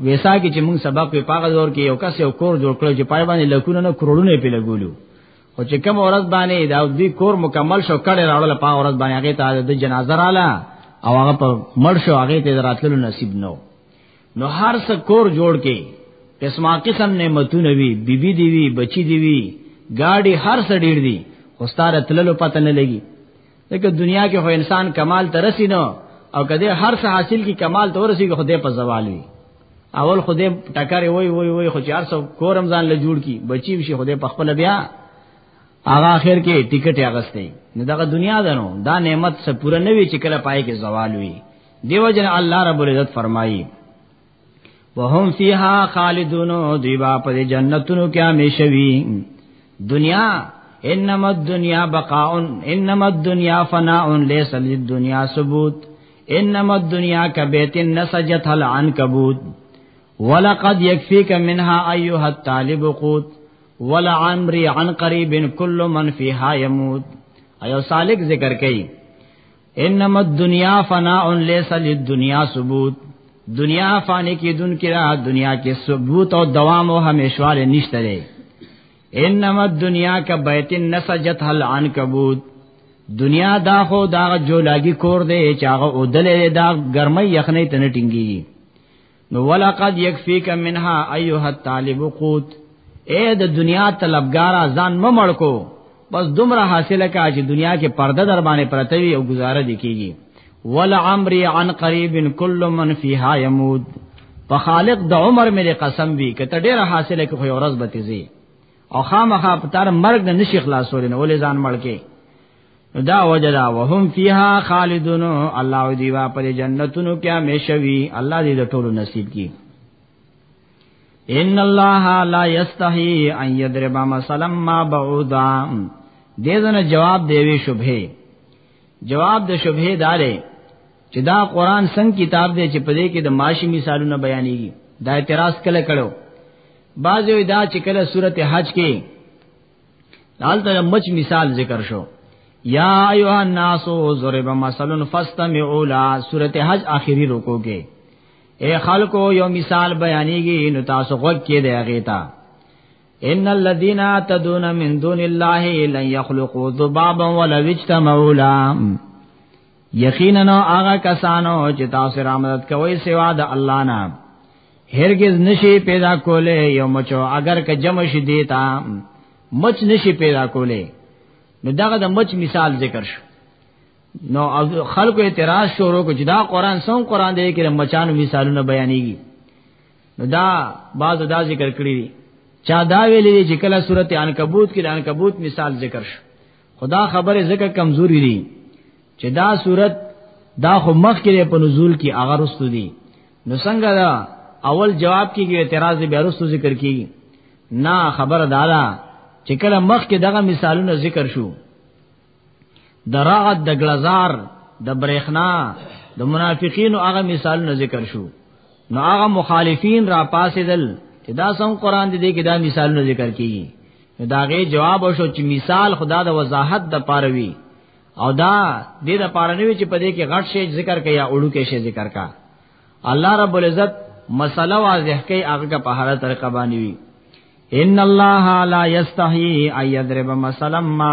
ویسا کې چې موږ سبق په پاغه دور کې یو کس یو کور جوړ کړو چې پای باندې لکونه نه کروڑونه په لګولو خو چې کوم ورځ باندې دا دوی کور مکمل شو کړي راړل په ورځ باندې هغه ته د جنازه رااله او هغه په مړ شو هغه ته راتللو نصیب نو نو هر څه کور جوړ کې قسمه قسم نعمتونه وی بیبي دی وی بچی دی وی گاډي هر څه ډیر دی خو ستاره تللو پته نه لګي لکه دنیا کې خو انسان کمال ته رسی نو او کده هر څه حاصل کی کمال ته ورسی خو دې په زوال وی اول خو دې ټکرې وای وای وای خو چار سو کورم ځان له جوړ کی بچی شي خو دې په خپل بیا هغه اخر کې ټیکټ اغستې نو دغه دنیا دنو دا نعمت سره پوره نه وی چې کله پای کې زوال وی دیو جن الله رب العزت فرمایي وهم فیها خالدون دی با په جنتونو کې همیشه وي دنیا انما الدنیا بقاء انما الدنیا فناء ليس للدنيا ثبوت انما الدنیا کبیت نسجت العنکبوت ولقد يكفيك منها ايها الطالب قوت ولا عمري عن قريب كل من فيها يموت ايو سالک ذکر کئ انما الدنيا فناء ليس للدنيا ثبوت دنیا فانی کی دن کی را دنیا کې ثبوت او دوام او همیشواله نشته لري انما الدنيا کا بیت نسجت هل عنکبوت دنیا دا خو دا جولاګي کور دی چې هغه اودلې دا ګرمۍ یخنۍ تنه ټینګي نو ولقد یکفیک منها ایها الطالب قوت اے د دنیا طلبګارا ځان ممړ کو بس دومره حاصله کا چې دنیا کې پرده در باندې پرته وي او گزاره دکېږي ول عمر عن قریب کل من فیها یموت په خالق د عمر مې قسم وی کته ډیره حاصله کې خو ورځ بتیزي او خامخا په تر مرګ نه نشي خلاصول نه ولې ځان مړ کې دا وجدا وهم فیها خالدون الله دی وا پر جنتونو کې همیشوي الله دې د ټولو نصیب کړي ان الله لا یستحی ان یضرب مثلا ما بعودا دې دنه جواب دیوي شبهه جواب د شبهه دارې چې دا قران څنګه کتاب دی چې په دې کې د ماشي مثالونه بیانېږي دا اعتراض کله کړو بعضوی دا چې کله سورته حج کې دالته مچ مثال ذکر شو یا ایها الناس ضرب مثلا فاستمعوا لا سورته حج اخیری رکو کې اے خلکو یو مثال بیانېږي نو تاسو غوږ کې دی هغه تا ان الذين تدون من دون الله لن يخلقوا ذبابا ولو اجتمعوا له یقینا هغه کسانو چې تاسو را مدد کوي سوا د الله نه هرگز نشي پیدا کوله یو مچو اگر که جمع شي دیتا مچ نشي پیدا کوله نو دغه د مچ مثال ذکر شو نو خلکو اعتراض شروع کو چې دا قران سم قران دی کې مچانو مثالونه بیانېږي نو دا بعض دا ذکر کړی دي چا دا ویلې چې کله سورته عنکبوت کې د عنکبوت مثال ذکر شو خدا خبره زکه کمزوري دي چې دا صورت دا خو مخ کې په نزول کې هغه رستو دي نو څنګه دا اول جواب کې کې اعتراض به رستو ذکر کیږي نه خبر دادا چې کله مخ کې دغه مثالونه ذکر شو د رعد د غلزار د برېخنا د منافقین او هغه مثالونه ذکر شو نو هغه مخالفین را پاسېدل چې دا څنګه قران دې کې دا مثالونه ذکر کیږي نو دا غي جواب شو چې مثال خدا د وضاحت د پاروي او دا د دې د پاره نه وی چې په دې کې غټ شی ذکر کړي یا اړو کې شی ذکر کا الله رب العزت مسله واضح کوي هغه په هر طریقه باندې وی ان الله لا یستحی ایضرب مثلا ما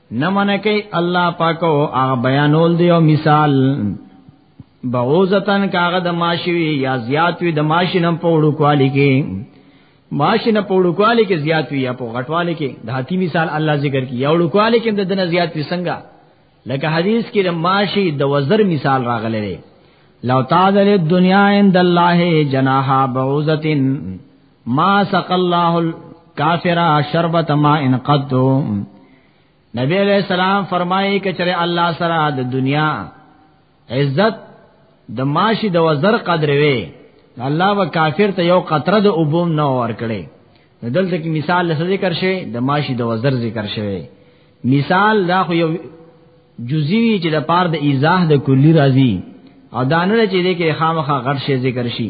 نه منه کوي الله پاک او هغه بیانول دی او مثال بعوزتن کاغه د ماشوي یا زیات وي د ماشینم په وړو کوالی کې ماشین په وړو کوالی کې زیات وي یا په غټوالی کې د هاتی مثال الله ذکر کی یا وړو کوالی کې د دنه زیات وي څنګه لکه حدیث کې د ماشي د وزر مثال راغلی دی لو تعذل الدنيا عند الله جناح بعوزتن ما سق الله الکافر شربت ما ان قد نبی علیہ السلام فرمایي کچره الله سره د دنیا عزت د ماشي د وزر قدر وي الله و کافر ته یو قطره د اوبوم نه ور کړي دلته کې مثال لسه ذکر شي د ماشي د وزر ذکر شوی مثال دا خو یو جزئی چې د پار د ایزاه د کلی راځي او دانه چې د کې خامخا غټ شي ذکر شي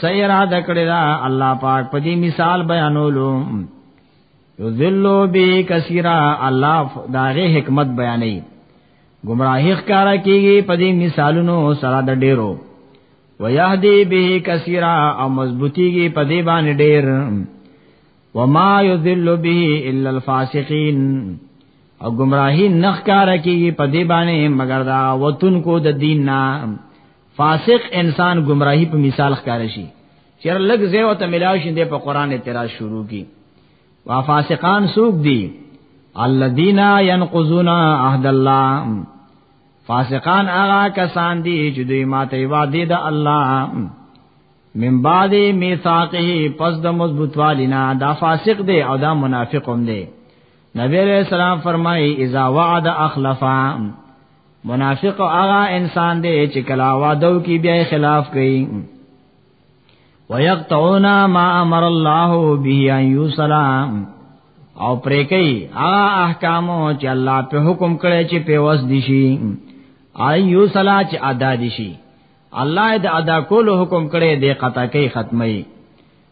سیرا دکړه دا الله پاک په دې مثال بیانولو یذلو بی کثیرا الله داغه حکمت بیانې گمراهی ښکارا کیږي په دې مثالونو سره د ډیرو ویهدی به کثیرا او مضبوطیږي په دې باندې ډیر وما یذل به الا الفاسقین او گمراهی نخکارا کیږي په دې باندې مگر دا وتون کو د دین نه فاسق انسان گمراهی په مثال ښکار شي چیر لګ زیو ته ملاو شي د په قران اعتراض شروع کی وا فاسقان سوق دي الذين ينقضون عهد الله فاسقان هغه کسان دي چې دوی ماته وعده د الله من بعد میثاقه پس د مضبوط والینا دا فاسق دی او دا منافق هم دی نبی علیہ السلام فرمایي اذا وعد اخلفا منافق هغه انسان دی چې کلا وعده کوي بیا خلاف کوي ويقطعون ما امر الله به ان يوصل او پرې کوي هغه احکام چې الله په حکم کړی چې په وس دي شي ايو صلا چې ادا دي شي الله د ادا کولو حکم کړی دی قطع کوي ختمي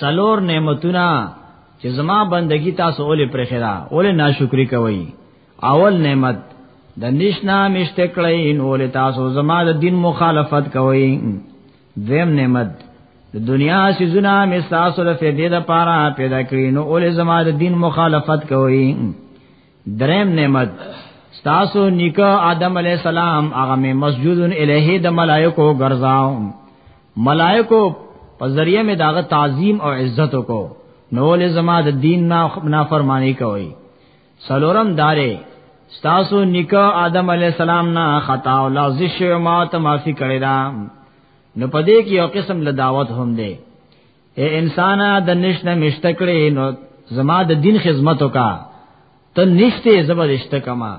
سلور نعمتونه چې زما بندگی تاسو اولې پرې خدا اولې ناشکری کوي اول نعمت د نشنا مشته کړی ان اولې تاسو زما د دین مخالفت کوي دویم نعمت د دنیا سيزونه مې تاسو له فدې د پاره پیدا کړی نو اولې زما د دین مخالفت کوي دریم نعمت ستاسو نیکه آدم علی السلام هغه می مسجود الیه د ملائکو ګرځاو ملائکو په ذریعہ می داغه تعظیم او عزت کو نو له زما د دین نا نافرمانی کوي سلورم داره ستاسو نیکه آدم علی السلام نه خطا او لازش ما ته معافی کړی دا نو پدې کې یو قسم له دعوت هم دی اے انسان د نشنه مشته کړې نو زما د دین خدمت وکا ته نشته زبردست کما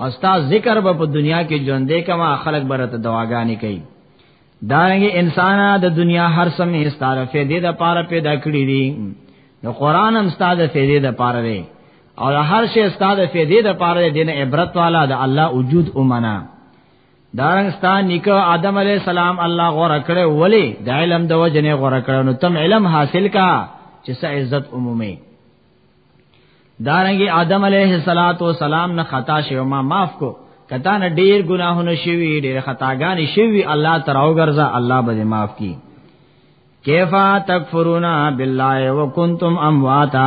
او ستا ذکر به په دنیا کې ژوندې کما خلق برته دواګانې کوي دارنګ انسان د دنیا هر سمې ستاره فائدې د پاره پیدا کړې دي نو قران هم ستاده فائدې د پاره دی او هر شی ستاده فائدې د پاره دی نه عبرت والا د الله وجود اومنه دارنګ ستا نیکه آدم علی السلام الله غوړه کړو ولی د علم د وجنه غوړه کړو نو تم علم حاصل کا چې سه عزت عمومي دارنګ آدم علیه الصلاۃ والسلام نه خطا شوی ما معاف کو کتا نه ډیر ګناهونه شوی ډیر خطاګان شوی الله تراو ګرځا الله به معاف کی کیفا تکفرونا بالله وکنتم امواتا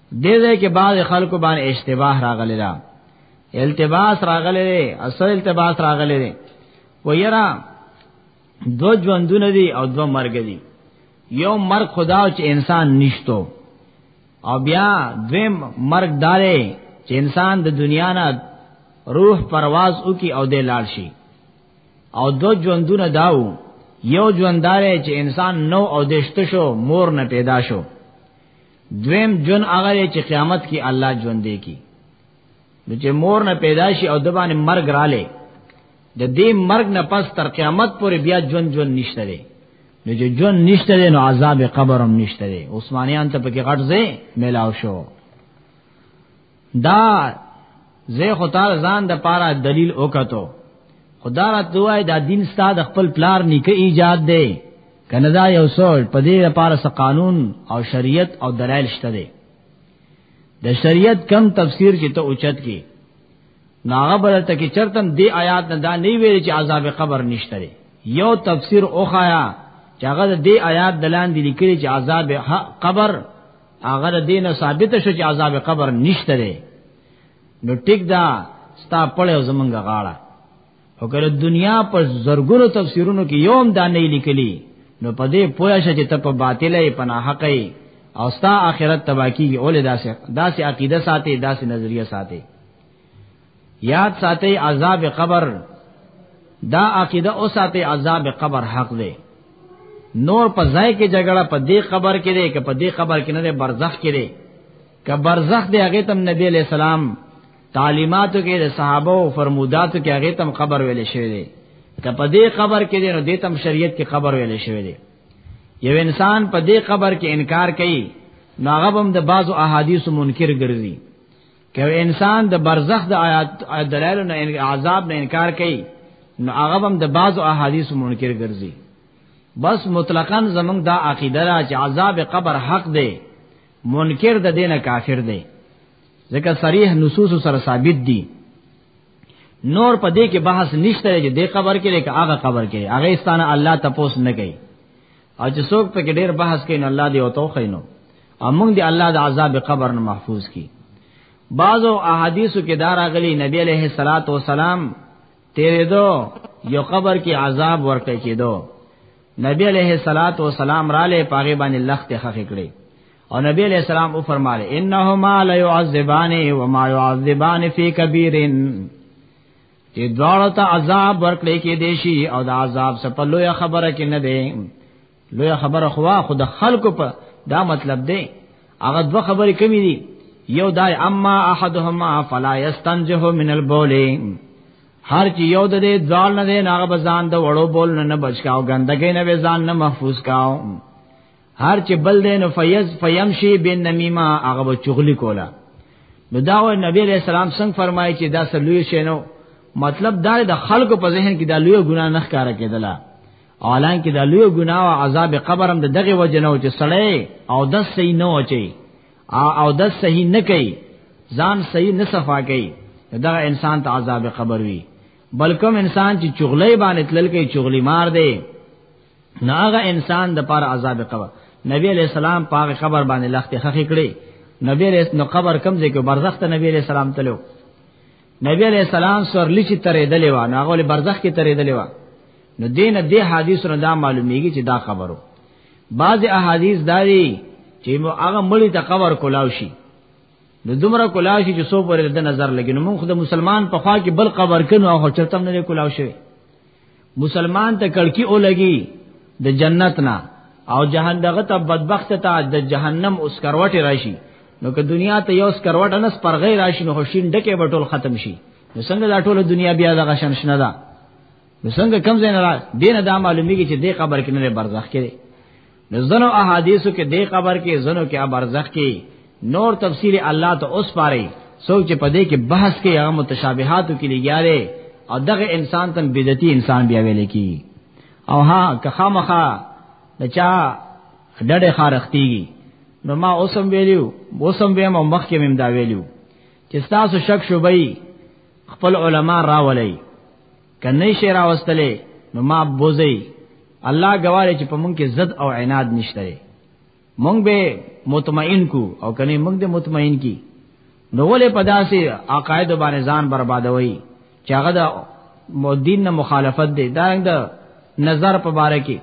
دې دې کې بعض خلکو باندې اشتباه راغلی دا التباس راغلی دی اصل التباس راغلی دی و یرا دو ژوندونه دي او دو مرګ دي یو مرګ خدا چې انسان نشته او بیا دویم مرګ دارې چې انسان د دنیا نه روح پرواز وکي او د لاړ شي او دو ژوندونه داو یو ژوندارې چې انسان نو او دشت شو مور نه پیدا شو دویم جون هغه چې قیامت کې الله ژوند دی کی نو چې مور نه پیدا شي او د باندې مرګ رااله د دې مرګ نه پس تر قیامت پورې بیا ژوند ژوند نشته دی نو چې ژوند نشته دی نو عذاب قبر هم نشته دی عثمانیان ته پکې غټ ځای ملاو شو دا زه خو تا ځان د پاره دلیل وکړو خدا را دوای دا دین ستا د خپل پلار نیکه ایجاد دی کنه دا یو سوچ په دې لپاره س قانون او شریعت او دلایل شته دی د شریعت کم تفسیر چې ته اوچت کی ناغه بلته کې چرتم دی آیات نه دا نه ویل چې عذاب قبر نشته دی یو تفسیر اوخایا چې هغه د دې آیات دلان دي لیکلي چې عذاب قبر هغه دینه ثابت شو چې عذاب قبر نشته دی نو ټیک دا ستا پړې زمونږ غاړه او کله دنیا په زرګونو تفسیرونو کې یوم دا نه لیکلی نو په دې پوهه شې چې ته په باطلې په ناحقې او ستا آخرت تباکی کې اول داسې داسې عقیده ساتي داسې نظریه ساتي یاد ساتي عذاب قبر دا عقیده او ساتي عذاب قبر حق دی نور په ځای کې جګړه په دې قبر کې دی که په دې قبر کې نه دی برزخ کې دی که برزخ دی هغه تم نبی علیہ السلام تعلیماتو کې د صحابه او فرموداتو کې هغه تم قبر ویل شوی دی که په دې قبر کې دی نو دې تم شریعت کې قبر ویل شوی دی یو انسان په دې قبر کې انکار کوي ناغبم د بعضو احادیث منکر ګرځي که انسان د برزخ د آیات دلایل نه عذاب نه انکار کوي نو هغه هم د بعضو احادیث منکر ګرځي بس مطلقاً زمونږ دا عقیده را چې عذاب قبر حق دی منکر د دینه کافر دی ځکه صریح نصوص سره ثابت دي نور په دې کې بحث نشته چې د قبر کې لکه هغه قبر کې هغه ستانه الله تپوس نه کوي او چې څوک په کې ډېر بحث کوي نو الله دې او توخینو امون دې الله د عذاب قبر نه محفوظ کړي بعضو احادیثو کې دار غلي نبی عليه الصلاه والسلام تیرې دو یو قبر کې عذاب ورکړي کېدو نبی عليه الصلاه والسلام را لې پاغه باندې لخت خخې کړې او نبی علیہ السلام او فرماله انهما لا يعذبان وما يعذبان في كبيرن چې دواړو ته عذاب ورکړي کې دي شي او د عذاب څخه په لوی خبره کې نه دی لوی خبره خوا خو د خلکو په دا مطلب دی هغه دوه خبرې کمی دي یو دای اما احدهما فلا یستنجه من البول هر چې یو د دې ځال نه دی هغه بزان د وړو بول نه بچکاو ګندګې نه بزان نه محفوظ کاو هر چې بل دین فیز فیمشی بن نمیمه هغه چغلی کولا نو دا و نبی علیہ السلام څنګه فرمایي چې دا سلوی شینو مطلب دا د خلکو په ذهن کې دا لوی ګناه نه ښکارا کېدله اولان کې دا لوی ګناه او عذاب قبر هم دغه وجه نه و چې سړی او د صحیح نه وچی او د صحیح نه کوي ځان صحیح نه صفا کوي دا انسان ته عذاب قبر وی بلکم انسان چې چغلې باندې تلل کوي چغلي مار دی ناغه انسان د پاره عذاب قبر نبی علیہ السلام پاغه قبر باندې لخت خخې کړي نبی علیہ نو قبر کم ځای کې برزخ ته نبی علیہ السلام تلو نبی علیہ السلام سور لچی ترې دلې و ناغه ول برزخ کې ترې دلې و نو دینه دې حدیث نه دا معلومیږي چې دا خبرو بعض احادیث داري چې مو هغه مړی ته قبر کولاو شي نو دومره کولاو شي چې سو پرې د نظر لګي نو موږ د مسلمان په خوا کې بل قبر کنو او چرتم نه کولاو شي مسلمان ته کړکی اولګي د جنت نه او جهنمغه ته بدبخت ته د جهنم اوس کروټه راشي نو که دنیا ته یو اوس کروټه نس پرغې راشي نو خوشین ډکه بټول ختم شي نو څنګه دا ټول دنیا بیا دغه شان شنه ده نو څنګه کم زین را دین دا معلومیږي چې د قبر کې نه برزخ کې نزنو احادیثو کې دې قبر کې زنو کې برزخ کې نور تفسیر الله ته اوس پاره سوچ په دې کې بحث کې هغه متشابهاتو کې لګیاره او دغه انسان تن بدعتي انسان بیا ویل کی او ها که خامخا دچا ډډه خارختيږي نو ما اوسم ویلیو اوسم به ما مخ کې مم دا ویلیو چې تاسو شک شوبای خپل علما راولای کنه شي راوستلې نو ما بوزي الله گواړي چې په مونږ کې زد او عناد نشته مونږ به مطمئن کو او کنه مونږ دې مطمئن کی نو ولې پداسي عقاید باندې ځان بربادوي چې هغه د دین نه مخالفت دی دا د نظر په باره کې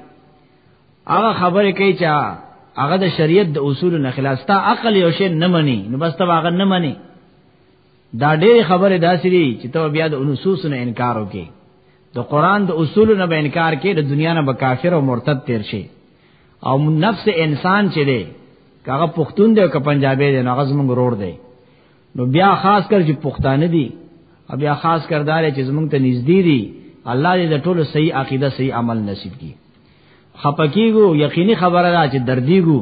هغه خبره کوي چې هغه د شریعت د اصول نه خلاف تا عقل یو شی نه مني نو بس ته هغه نه مني دا ډېر خبره داسې دي چې ته بیا د نصوص نه انکار وکې د قران د اصول نه به انکار کې د دنیا نه به کافر او مرتد تیر شي او نفس انسان چې دی هغه پښتون دی او که پنجابی دی هغه زمونږ ورور دی نو بیا خاص کر چې پښتانه دي او بیا خاص کردار چې زمونږ ته نږدې دي الله دې د ټولو صحیح عقیده صحیح عمل نصیب کړي خپکیګو یقیني خبره ده چې دردیګو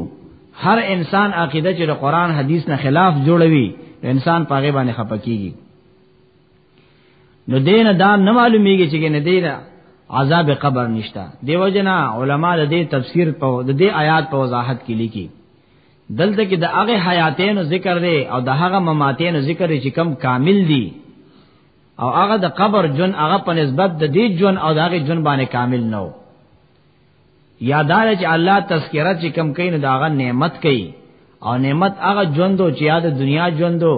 هر انسان عقیده چې د قران حدیث نه خلاف جوړوي انسان پاګې باندې خپکیږي نو دین دا نه معلومیږي چې نه دی دا عذاب قبر نشتا دیو جنا علما د دې تفسیر په د دې آیات په وضاحت کې لیکي دلته کې د هغه حیاتین ذکر دی او د هغه مماتین ذکر چې کم کامل دي او هغه د قبر جون هغه په نسبت د دې جون او د هغه جون باندې کامل نه و یادار چې الله تذکرہ چې کم کین دا هغه نعمت کوي او نعمت هغه ژوندو چې یاد دنیا ژوندو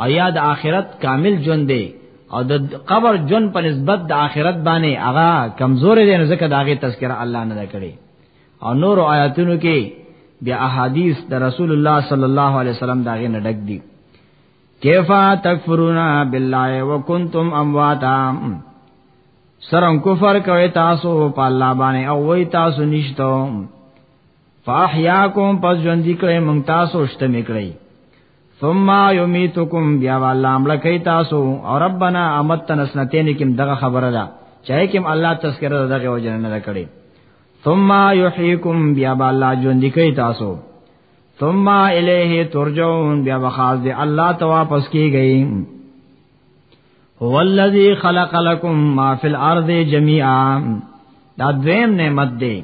او یاد آخرت کامل ژوند دی او د قبر ژوند په نسبت د آخرت باندې هغه کمزور دی نو ځکه دا هغه تذکرہ الله نه کړی او نور آیاتونو کې بیا احادیث د رسول الله صلی الله علیه وسلم دا غي نه ډک دي کیفا تکفرون بالله وکنتم امواتا سرم کفر کوي تاسو په الله باندې او وای تاسو نشته فاحیاکم پس ژوند کړي مونږ تاسو شته میکړي ثم یمیتکم بیا والله امر کوي تاسو او ربنا امتنا سنتین کوم دغه خبره ده چاہے کوم الله تذکرہ دغه وجنه نه کړي ثم یحییکم بیا والله ژوند کړي تاسو ثم الیه ترجعون بیا بخاص دی الله ته واپس کیږي هو الذی خلق لكم ما فی الارض جميعا دا دویم نعمت دی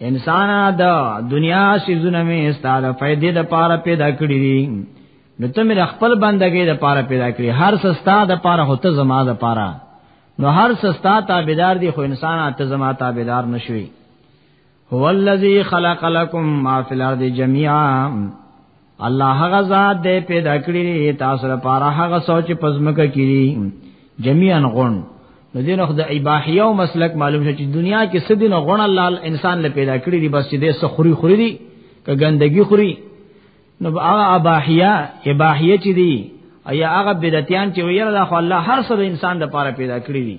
انسان دا دنیا سيزونه می استاد فائدې د پاره پیدا کړی دي نو ته مې خپل بندګۍ د پاره پیدا کړی هر سستا د پاره هوته زما د پاره نو هر سستا تابعدار دي خو انسان ته زما تابعدار نشوي هو الذی خلق لكم ما فی الارض جميعا الله هغه ذات دې پیدا کړی تاسو لپاره هغه سوچ پزمکه کړی جميعا غون نو دین خو د اباحیه او مسلک معلوم شي چې دنیا کې څه دین غون الله انسان له پیدا کړی دی بس چې دې سخوري خوري دي که ګندګي خوري نو هغه اباحیه اباحیه چې دی ایا هغه بدعتيان چې ویره د الله هر څه د انسان د پاره پیدا کړی دي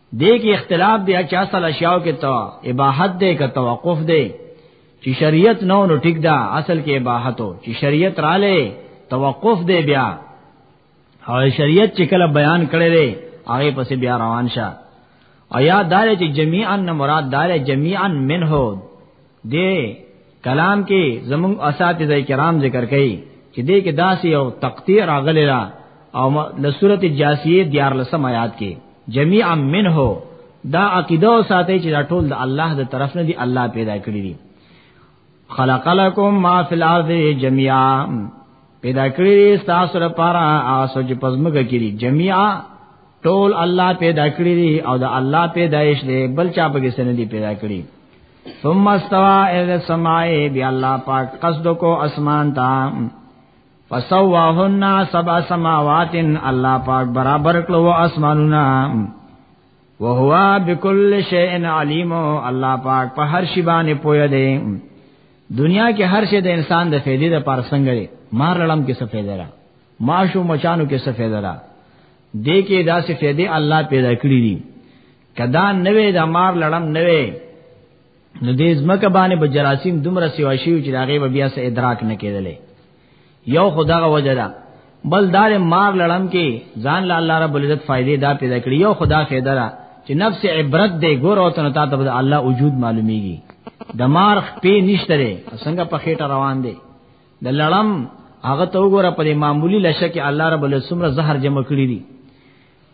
دې کې اختلاف دی چې اصل اشیاء کې تو اباحت دی که توقف دی چې شریعت نو نو ټیک دا اصل کې اباحت او چې شریعت رااله توقف دی بیا او شریعت چې کله بیان کړي دی هغه پسې بیا روان شه او یا دار چې جميعا نه مراد دار جميعا منه دې کلام کې زمون اساتذه کرام ذکر کړي چې دې کې داسې یو تقطیع راغلی را او د سورته جاسیه دیار لسم آیات کې جميعا منه دا عقیده او ساتي چې دا ټول د الله د طرف نه دی الله پیدا کړی دي خلق لكم ما في الارض جميعا پیدا کړی تاسو لپاره هغه سوچ پزمګه کړی جميعا ټول الله پیدا کړی او د الله پیدایش دی بل چا په کې سن دی پیدا کړی ثم استوى الى السماء بیا الله پاک قصد کو اسمان تا فسواهن سبع سماوات الله پاک برابر کړو اسمانونه وهو بكل شيء عليم الله پاک په هر شی باندې پوهه دی دنیا کې هر شی د انسان د فائدې لپاره څنګه دی مار لړم کې څه فائدہ را ماشو مچانو کې څه فائدہ را دې کې داسې فائدې الله پیدا کړې دي کدا نوې د مار لړم نوې نو دې زمکه باندې به جراثیم دومره سیوا شي چې هغه به بیا سه ادراک نه کېدلې یو خدغه وجه ده بل دار مار لړم کې ځان له الله رب العزت فائدې دا پیدا کړی یو خدا فائدہ ده چې نفس عبرت دې ګور او تنه تاسو ته الله وجود معلومیږي د مار په نشتره څنګه په خېټه روان دي د لړم هغه تو ګور په معمولی لشه کې الله رب العزت سمره زهر جمع کړی دي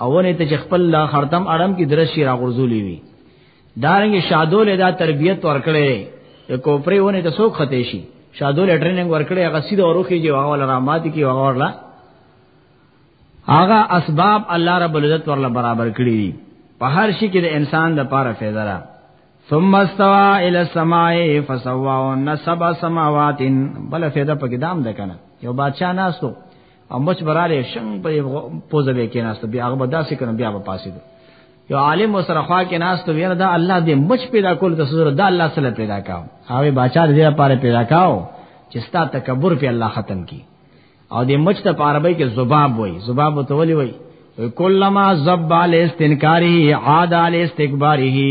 اونه ته چې خپل لا خرتم اړم کې درشي را غرزولې وي دارنګ شادول دا تربيت ورکړې د کوپري ونه ته سوق خته شي شادول ټریننګ ورکړې هغه سیده وروخي چې هغه ولا رحمت کې هغه ورلا هغه اسباب الله رب العزت ورلا برابر کړی دي په هر شي کې د انسان د پاره فایده را ثم استوى الى السماء فسواهن سبع سماوات بل فایده په ګدام ده کنه یو بادشاہ ناسو او مچ براله شنګ په پوزه به کې ناست بیا هغه داسې کنه بیا به پاسې دو یو عالم وسره خوا کې ناست ویره دا الله دې مچ پیدا کول د سره دا الله سره پیدا کاو هغه بچا دې لپاره پیدا کاو چې ستا تکبر په الله ختم کی او دې مچ ته پاربای کې زباب وای زباب وتولی وای کلمہ زب علی استنکاری عاد علی استکباری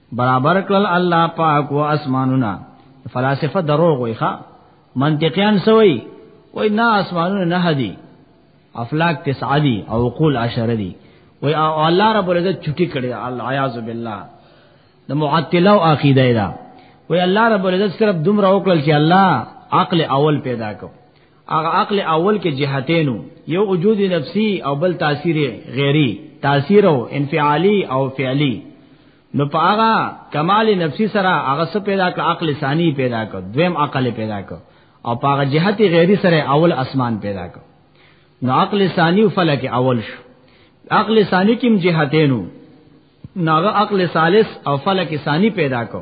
برابر کړل الله پاک و اسمانونه فلاسفه دروغ وي ښا منطقيان سوي وای نه اسمانونه نه هدي افلاک تسعه دي او عقول عشره دي وای او الله رب العزت چټي کړي العیاذ بالله د معطله او عقیده ده وای الله رب العزت صرف دومره وکړل چې الله عقل اول پیدا کړ هغه عقل اول کې جهتینو یو وجود نفسی او بل تاثیر غیری تاثیر او انفعالی او فعلی نو په هغه کمال نفسی سره هغه څه پیدا کړ عقل ثانی پیدا کړ دویم عقل پیدا کړ او په هغه جهت غیری سره اول اسمان پیدا کړ نو عقل ثانی او فلک اول شو عقل ثانی کوم جهتینو ناغه عقل ثالث او فلک ثانی پیدا کړ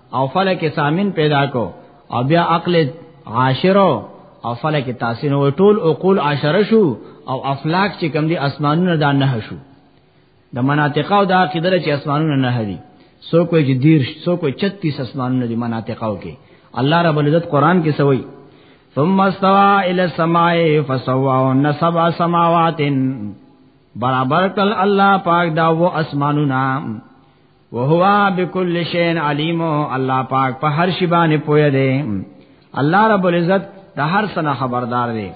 او فلک سامن پیدا کو او بیا عقل عاشرو او فلک تاسین او ټول عقول عشره شو او افلاک چې کم دي اسمانونه دا نه شو د مناطقه او د عقیده چې اسمانونه نه دي سو کوئی چې دیر سو کوئی 36 اسمانونه دي مناطقه او کې الله رب العزت قران کې سوي ثم استوى الى السماء فسواهن سبع سماوات برابر کل الله پاک دا و اسمانونه وهو بكل شيء عليم الله پاک په هر شی باندې پوهه دی الله رب العزت د هر سنه خبردار دی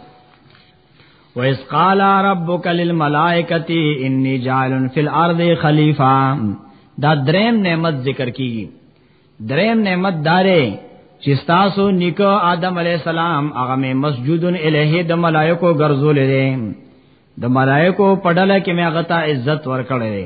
وَإِذْ قَالَ رَبُّكَ لِلْمَلَائِكَةِ إِنِّي جَاعِلٌ فِي الْأَرْضِ خَلِيفَةً دا دریم نعمت ذکر کیږي دریم نعمت دارې چې تاسو نیکو آدم علی السلام هغه می مسجودن الیه د ملائکو ګرځولې دي د ملائکو پډله کې می هغه ته عزت ورکړې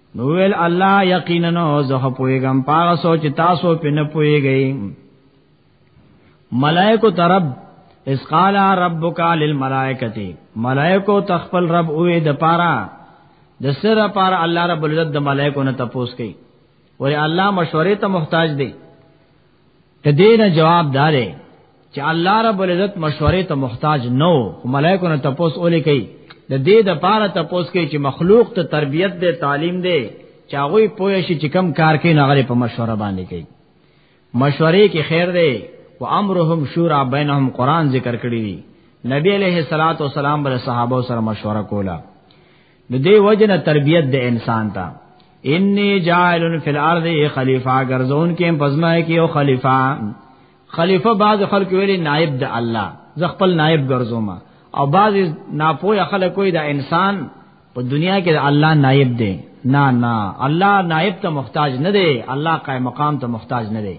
نو ویل الله یقینا زه پویګم پاغه سوچ تاسو په نه پویګی ملائکه ترب اس قال ربک للملائکه ملائکه تخفل رب اوې د پارا د سر پارا الله رب العزت د ملائکه نه تپوس کئ ولی الله مشورې ته محتاج دی د دې نه جواب دارې چې الله رب العزت مشورې ته محتاج نو ملائکو نه تپوس اولې کوي د دې د پاره تپوس کوي چې مخلوق ته تربيت دې تعلیم دې چاغوي پوه شي چې کم کار کوي نه غلې په مشوره باندې کوي مشورې کې خیر دی و امرهم شورا بینهم قران ذکر کړی دی نبی علیہ الصلات والسلام بر صحابه سره مشوره کوله نو دی وجنه تربیت د انسان ته انی جاعل فی الارض خلیفہ ګرځون کې پزما کې او خلیفہ خلیفہ بعض خلک ویلي نائب د الله ز خپل نائب ګرځوم او بعض ناپوهه خلک کوئی دا انسان په دنیا کې د الله نائب دی نه نه الله نائب ته محتاج نه دی الله قائم مقام ته محتاج نه دی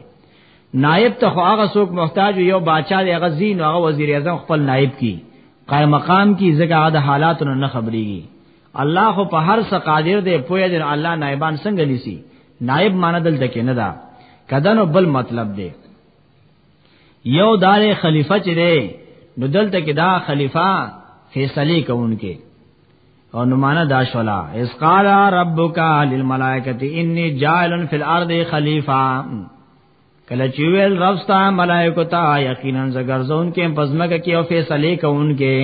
نائب ته هغه څوک محتاج یو بادشاہ دی هغه زین هغه وزیر اعظم خپل نائب کی قائم مقام کی زګه د حالاتو نه خبريږي الله خو په هر څه قادر دی پوهه دی الله نائبان څنګه لیسی نائب معنی دلته کې نه دا کدنو بل مطلب دی یو دار خلیفہ چې دی نو دلته کې دا خلیفہ فیصله کوونکې او نو معنا دا شولا اس قال ربک للملائکه انی جاعل فی الارض خلیفہ کله چې ویل رب ستا ملائکه تا یقینا زګرزون کې پزماګه کې او فیصله کوونکې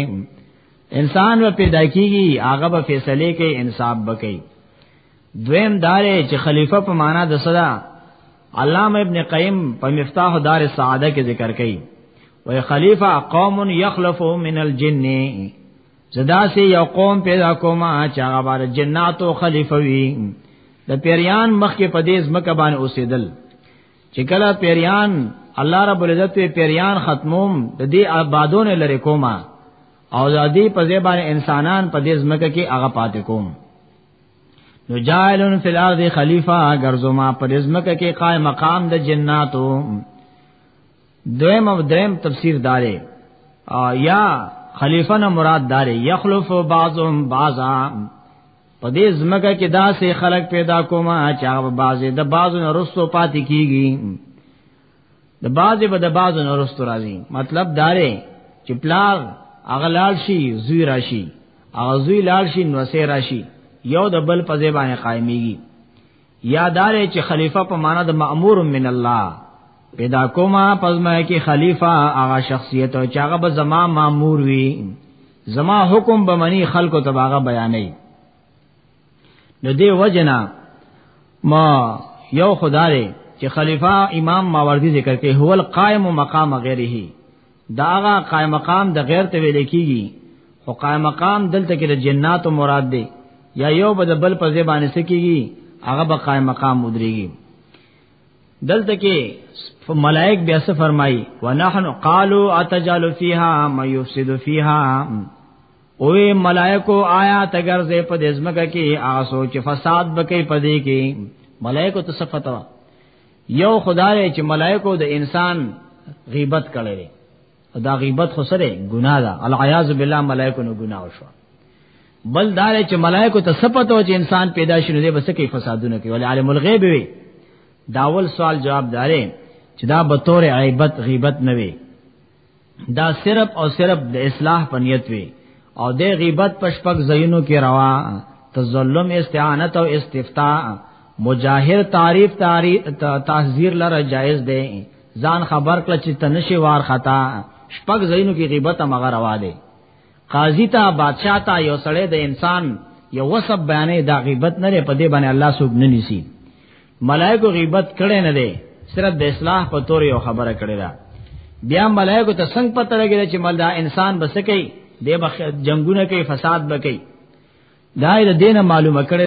انسان و پیدا کیږي هغه به فیصله کوي انصاف وکړي دویم دارې چې خلیفہ په معنا د صدا علامه ابن قیم په مفتاح دار سعاده کې ذکر کړي وای خلیفہ قوم یخلف من الجن زدا سي یو قوم پیدا کوم چې هغه بار جناتو خلیفہ وي د پیریان مخ کې پدیز مکه باندې اوسېدل چې کله پیریان الله رب العزت په پیریان ختموم د دې آبادونه لری کومه او د دې په ځای باندې انسانان پدیز مکه کې هغه پاتې کوم نو جائلن فی الارض خلیفہ غرزما پدیز مکه کې قائم مقام د جناتو دیم او دریم تفسیر دارې یا خلیفہ نه مراد دارې یخلف بعضهم بعضا په دې زمګه کې داسې خلق پیدا کوما چې هغه بعضې د بعضو نه رسو پاتې کیږي د بعضې به د بعضو نه رسو راځي مطلب دارې چې پلار هغه لال شي زوی راشي هغه زوی لال شي نو سه راشي یو د بل په ځای باندې قائميږي یادار چې خلیفہ په معنا د مأمور من الله پیدا کوما پزما کې خلیفہ هغه شخصیت او چاغه به زما مأمور وي زما حکم به منی خلکو ته باغه بیانې د دې وجنا ما یو خدای چې خلیفہ امام ماوردی ذکر کوي هو القائم مقام غیره داغه قائم مقام د غیر ته ویل کیږي خو قائم مقام دلته کې د جنات مراد دی یا یو بد بل په زبانه سکیږي هغه به قائم مقام ودرېږي دلته کې ملائک بیا څه فرمایي ونحن قالوا اتجل فیها ما یفسد فیها اوې ملائکو آیا تګر زې په دې ځمکه کې آسو چې فساد بکې پدې کې ملائکو ته صفته یو خدای چې ملائکو د انسان غیبت کړي دا غیبت خو سره ګناه ده العیاذ بالله ملائکو نو ګناه وشو بل دا چې ملائکو ته سپته او چې انسان پیدا شونه دي بس کې فسادونه کوي ول عالم الغیب وي داول سوال جواب دارې چې دا به تور عیبت غیبت نه وي دا صرف او صرف د اصلاح په نیت وي او د غیبت په شپږ زینو کې روا تظلم استعانت او استفتاء مجاهر تعریف تعریف تحذير لره جائز دی ځان خبر کړ چې تنشي وار خطا شپږ زینو کې غیبت مغه روا دی قاضی ته بادشاہ ته یو سړی د انسان یو وسب بیانې دا غیبت نه لري په دې باندې الله سوګ نه نیسی ملائکو غیبت کړي نه دي صرف د اصلاح په تور یو خبره کړي ده بیا ملائکو ته څنګه پته لګیږي چې ملدا انسان بس کوي د جنگونه کوي فساد بکي دا د دین معلومه کړي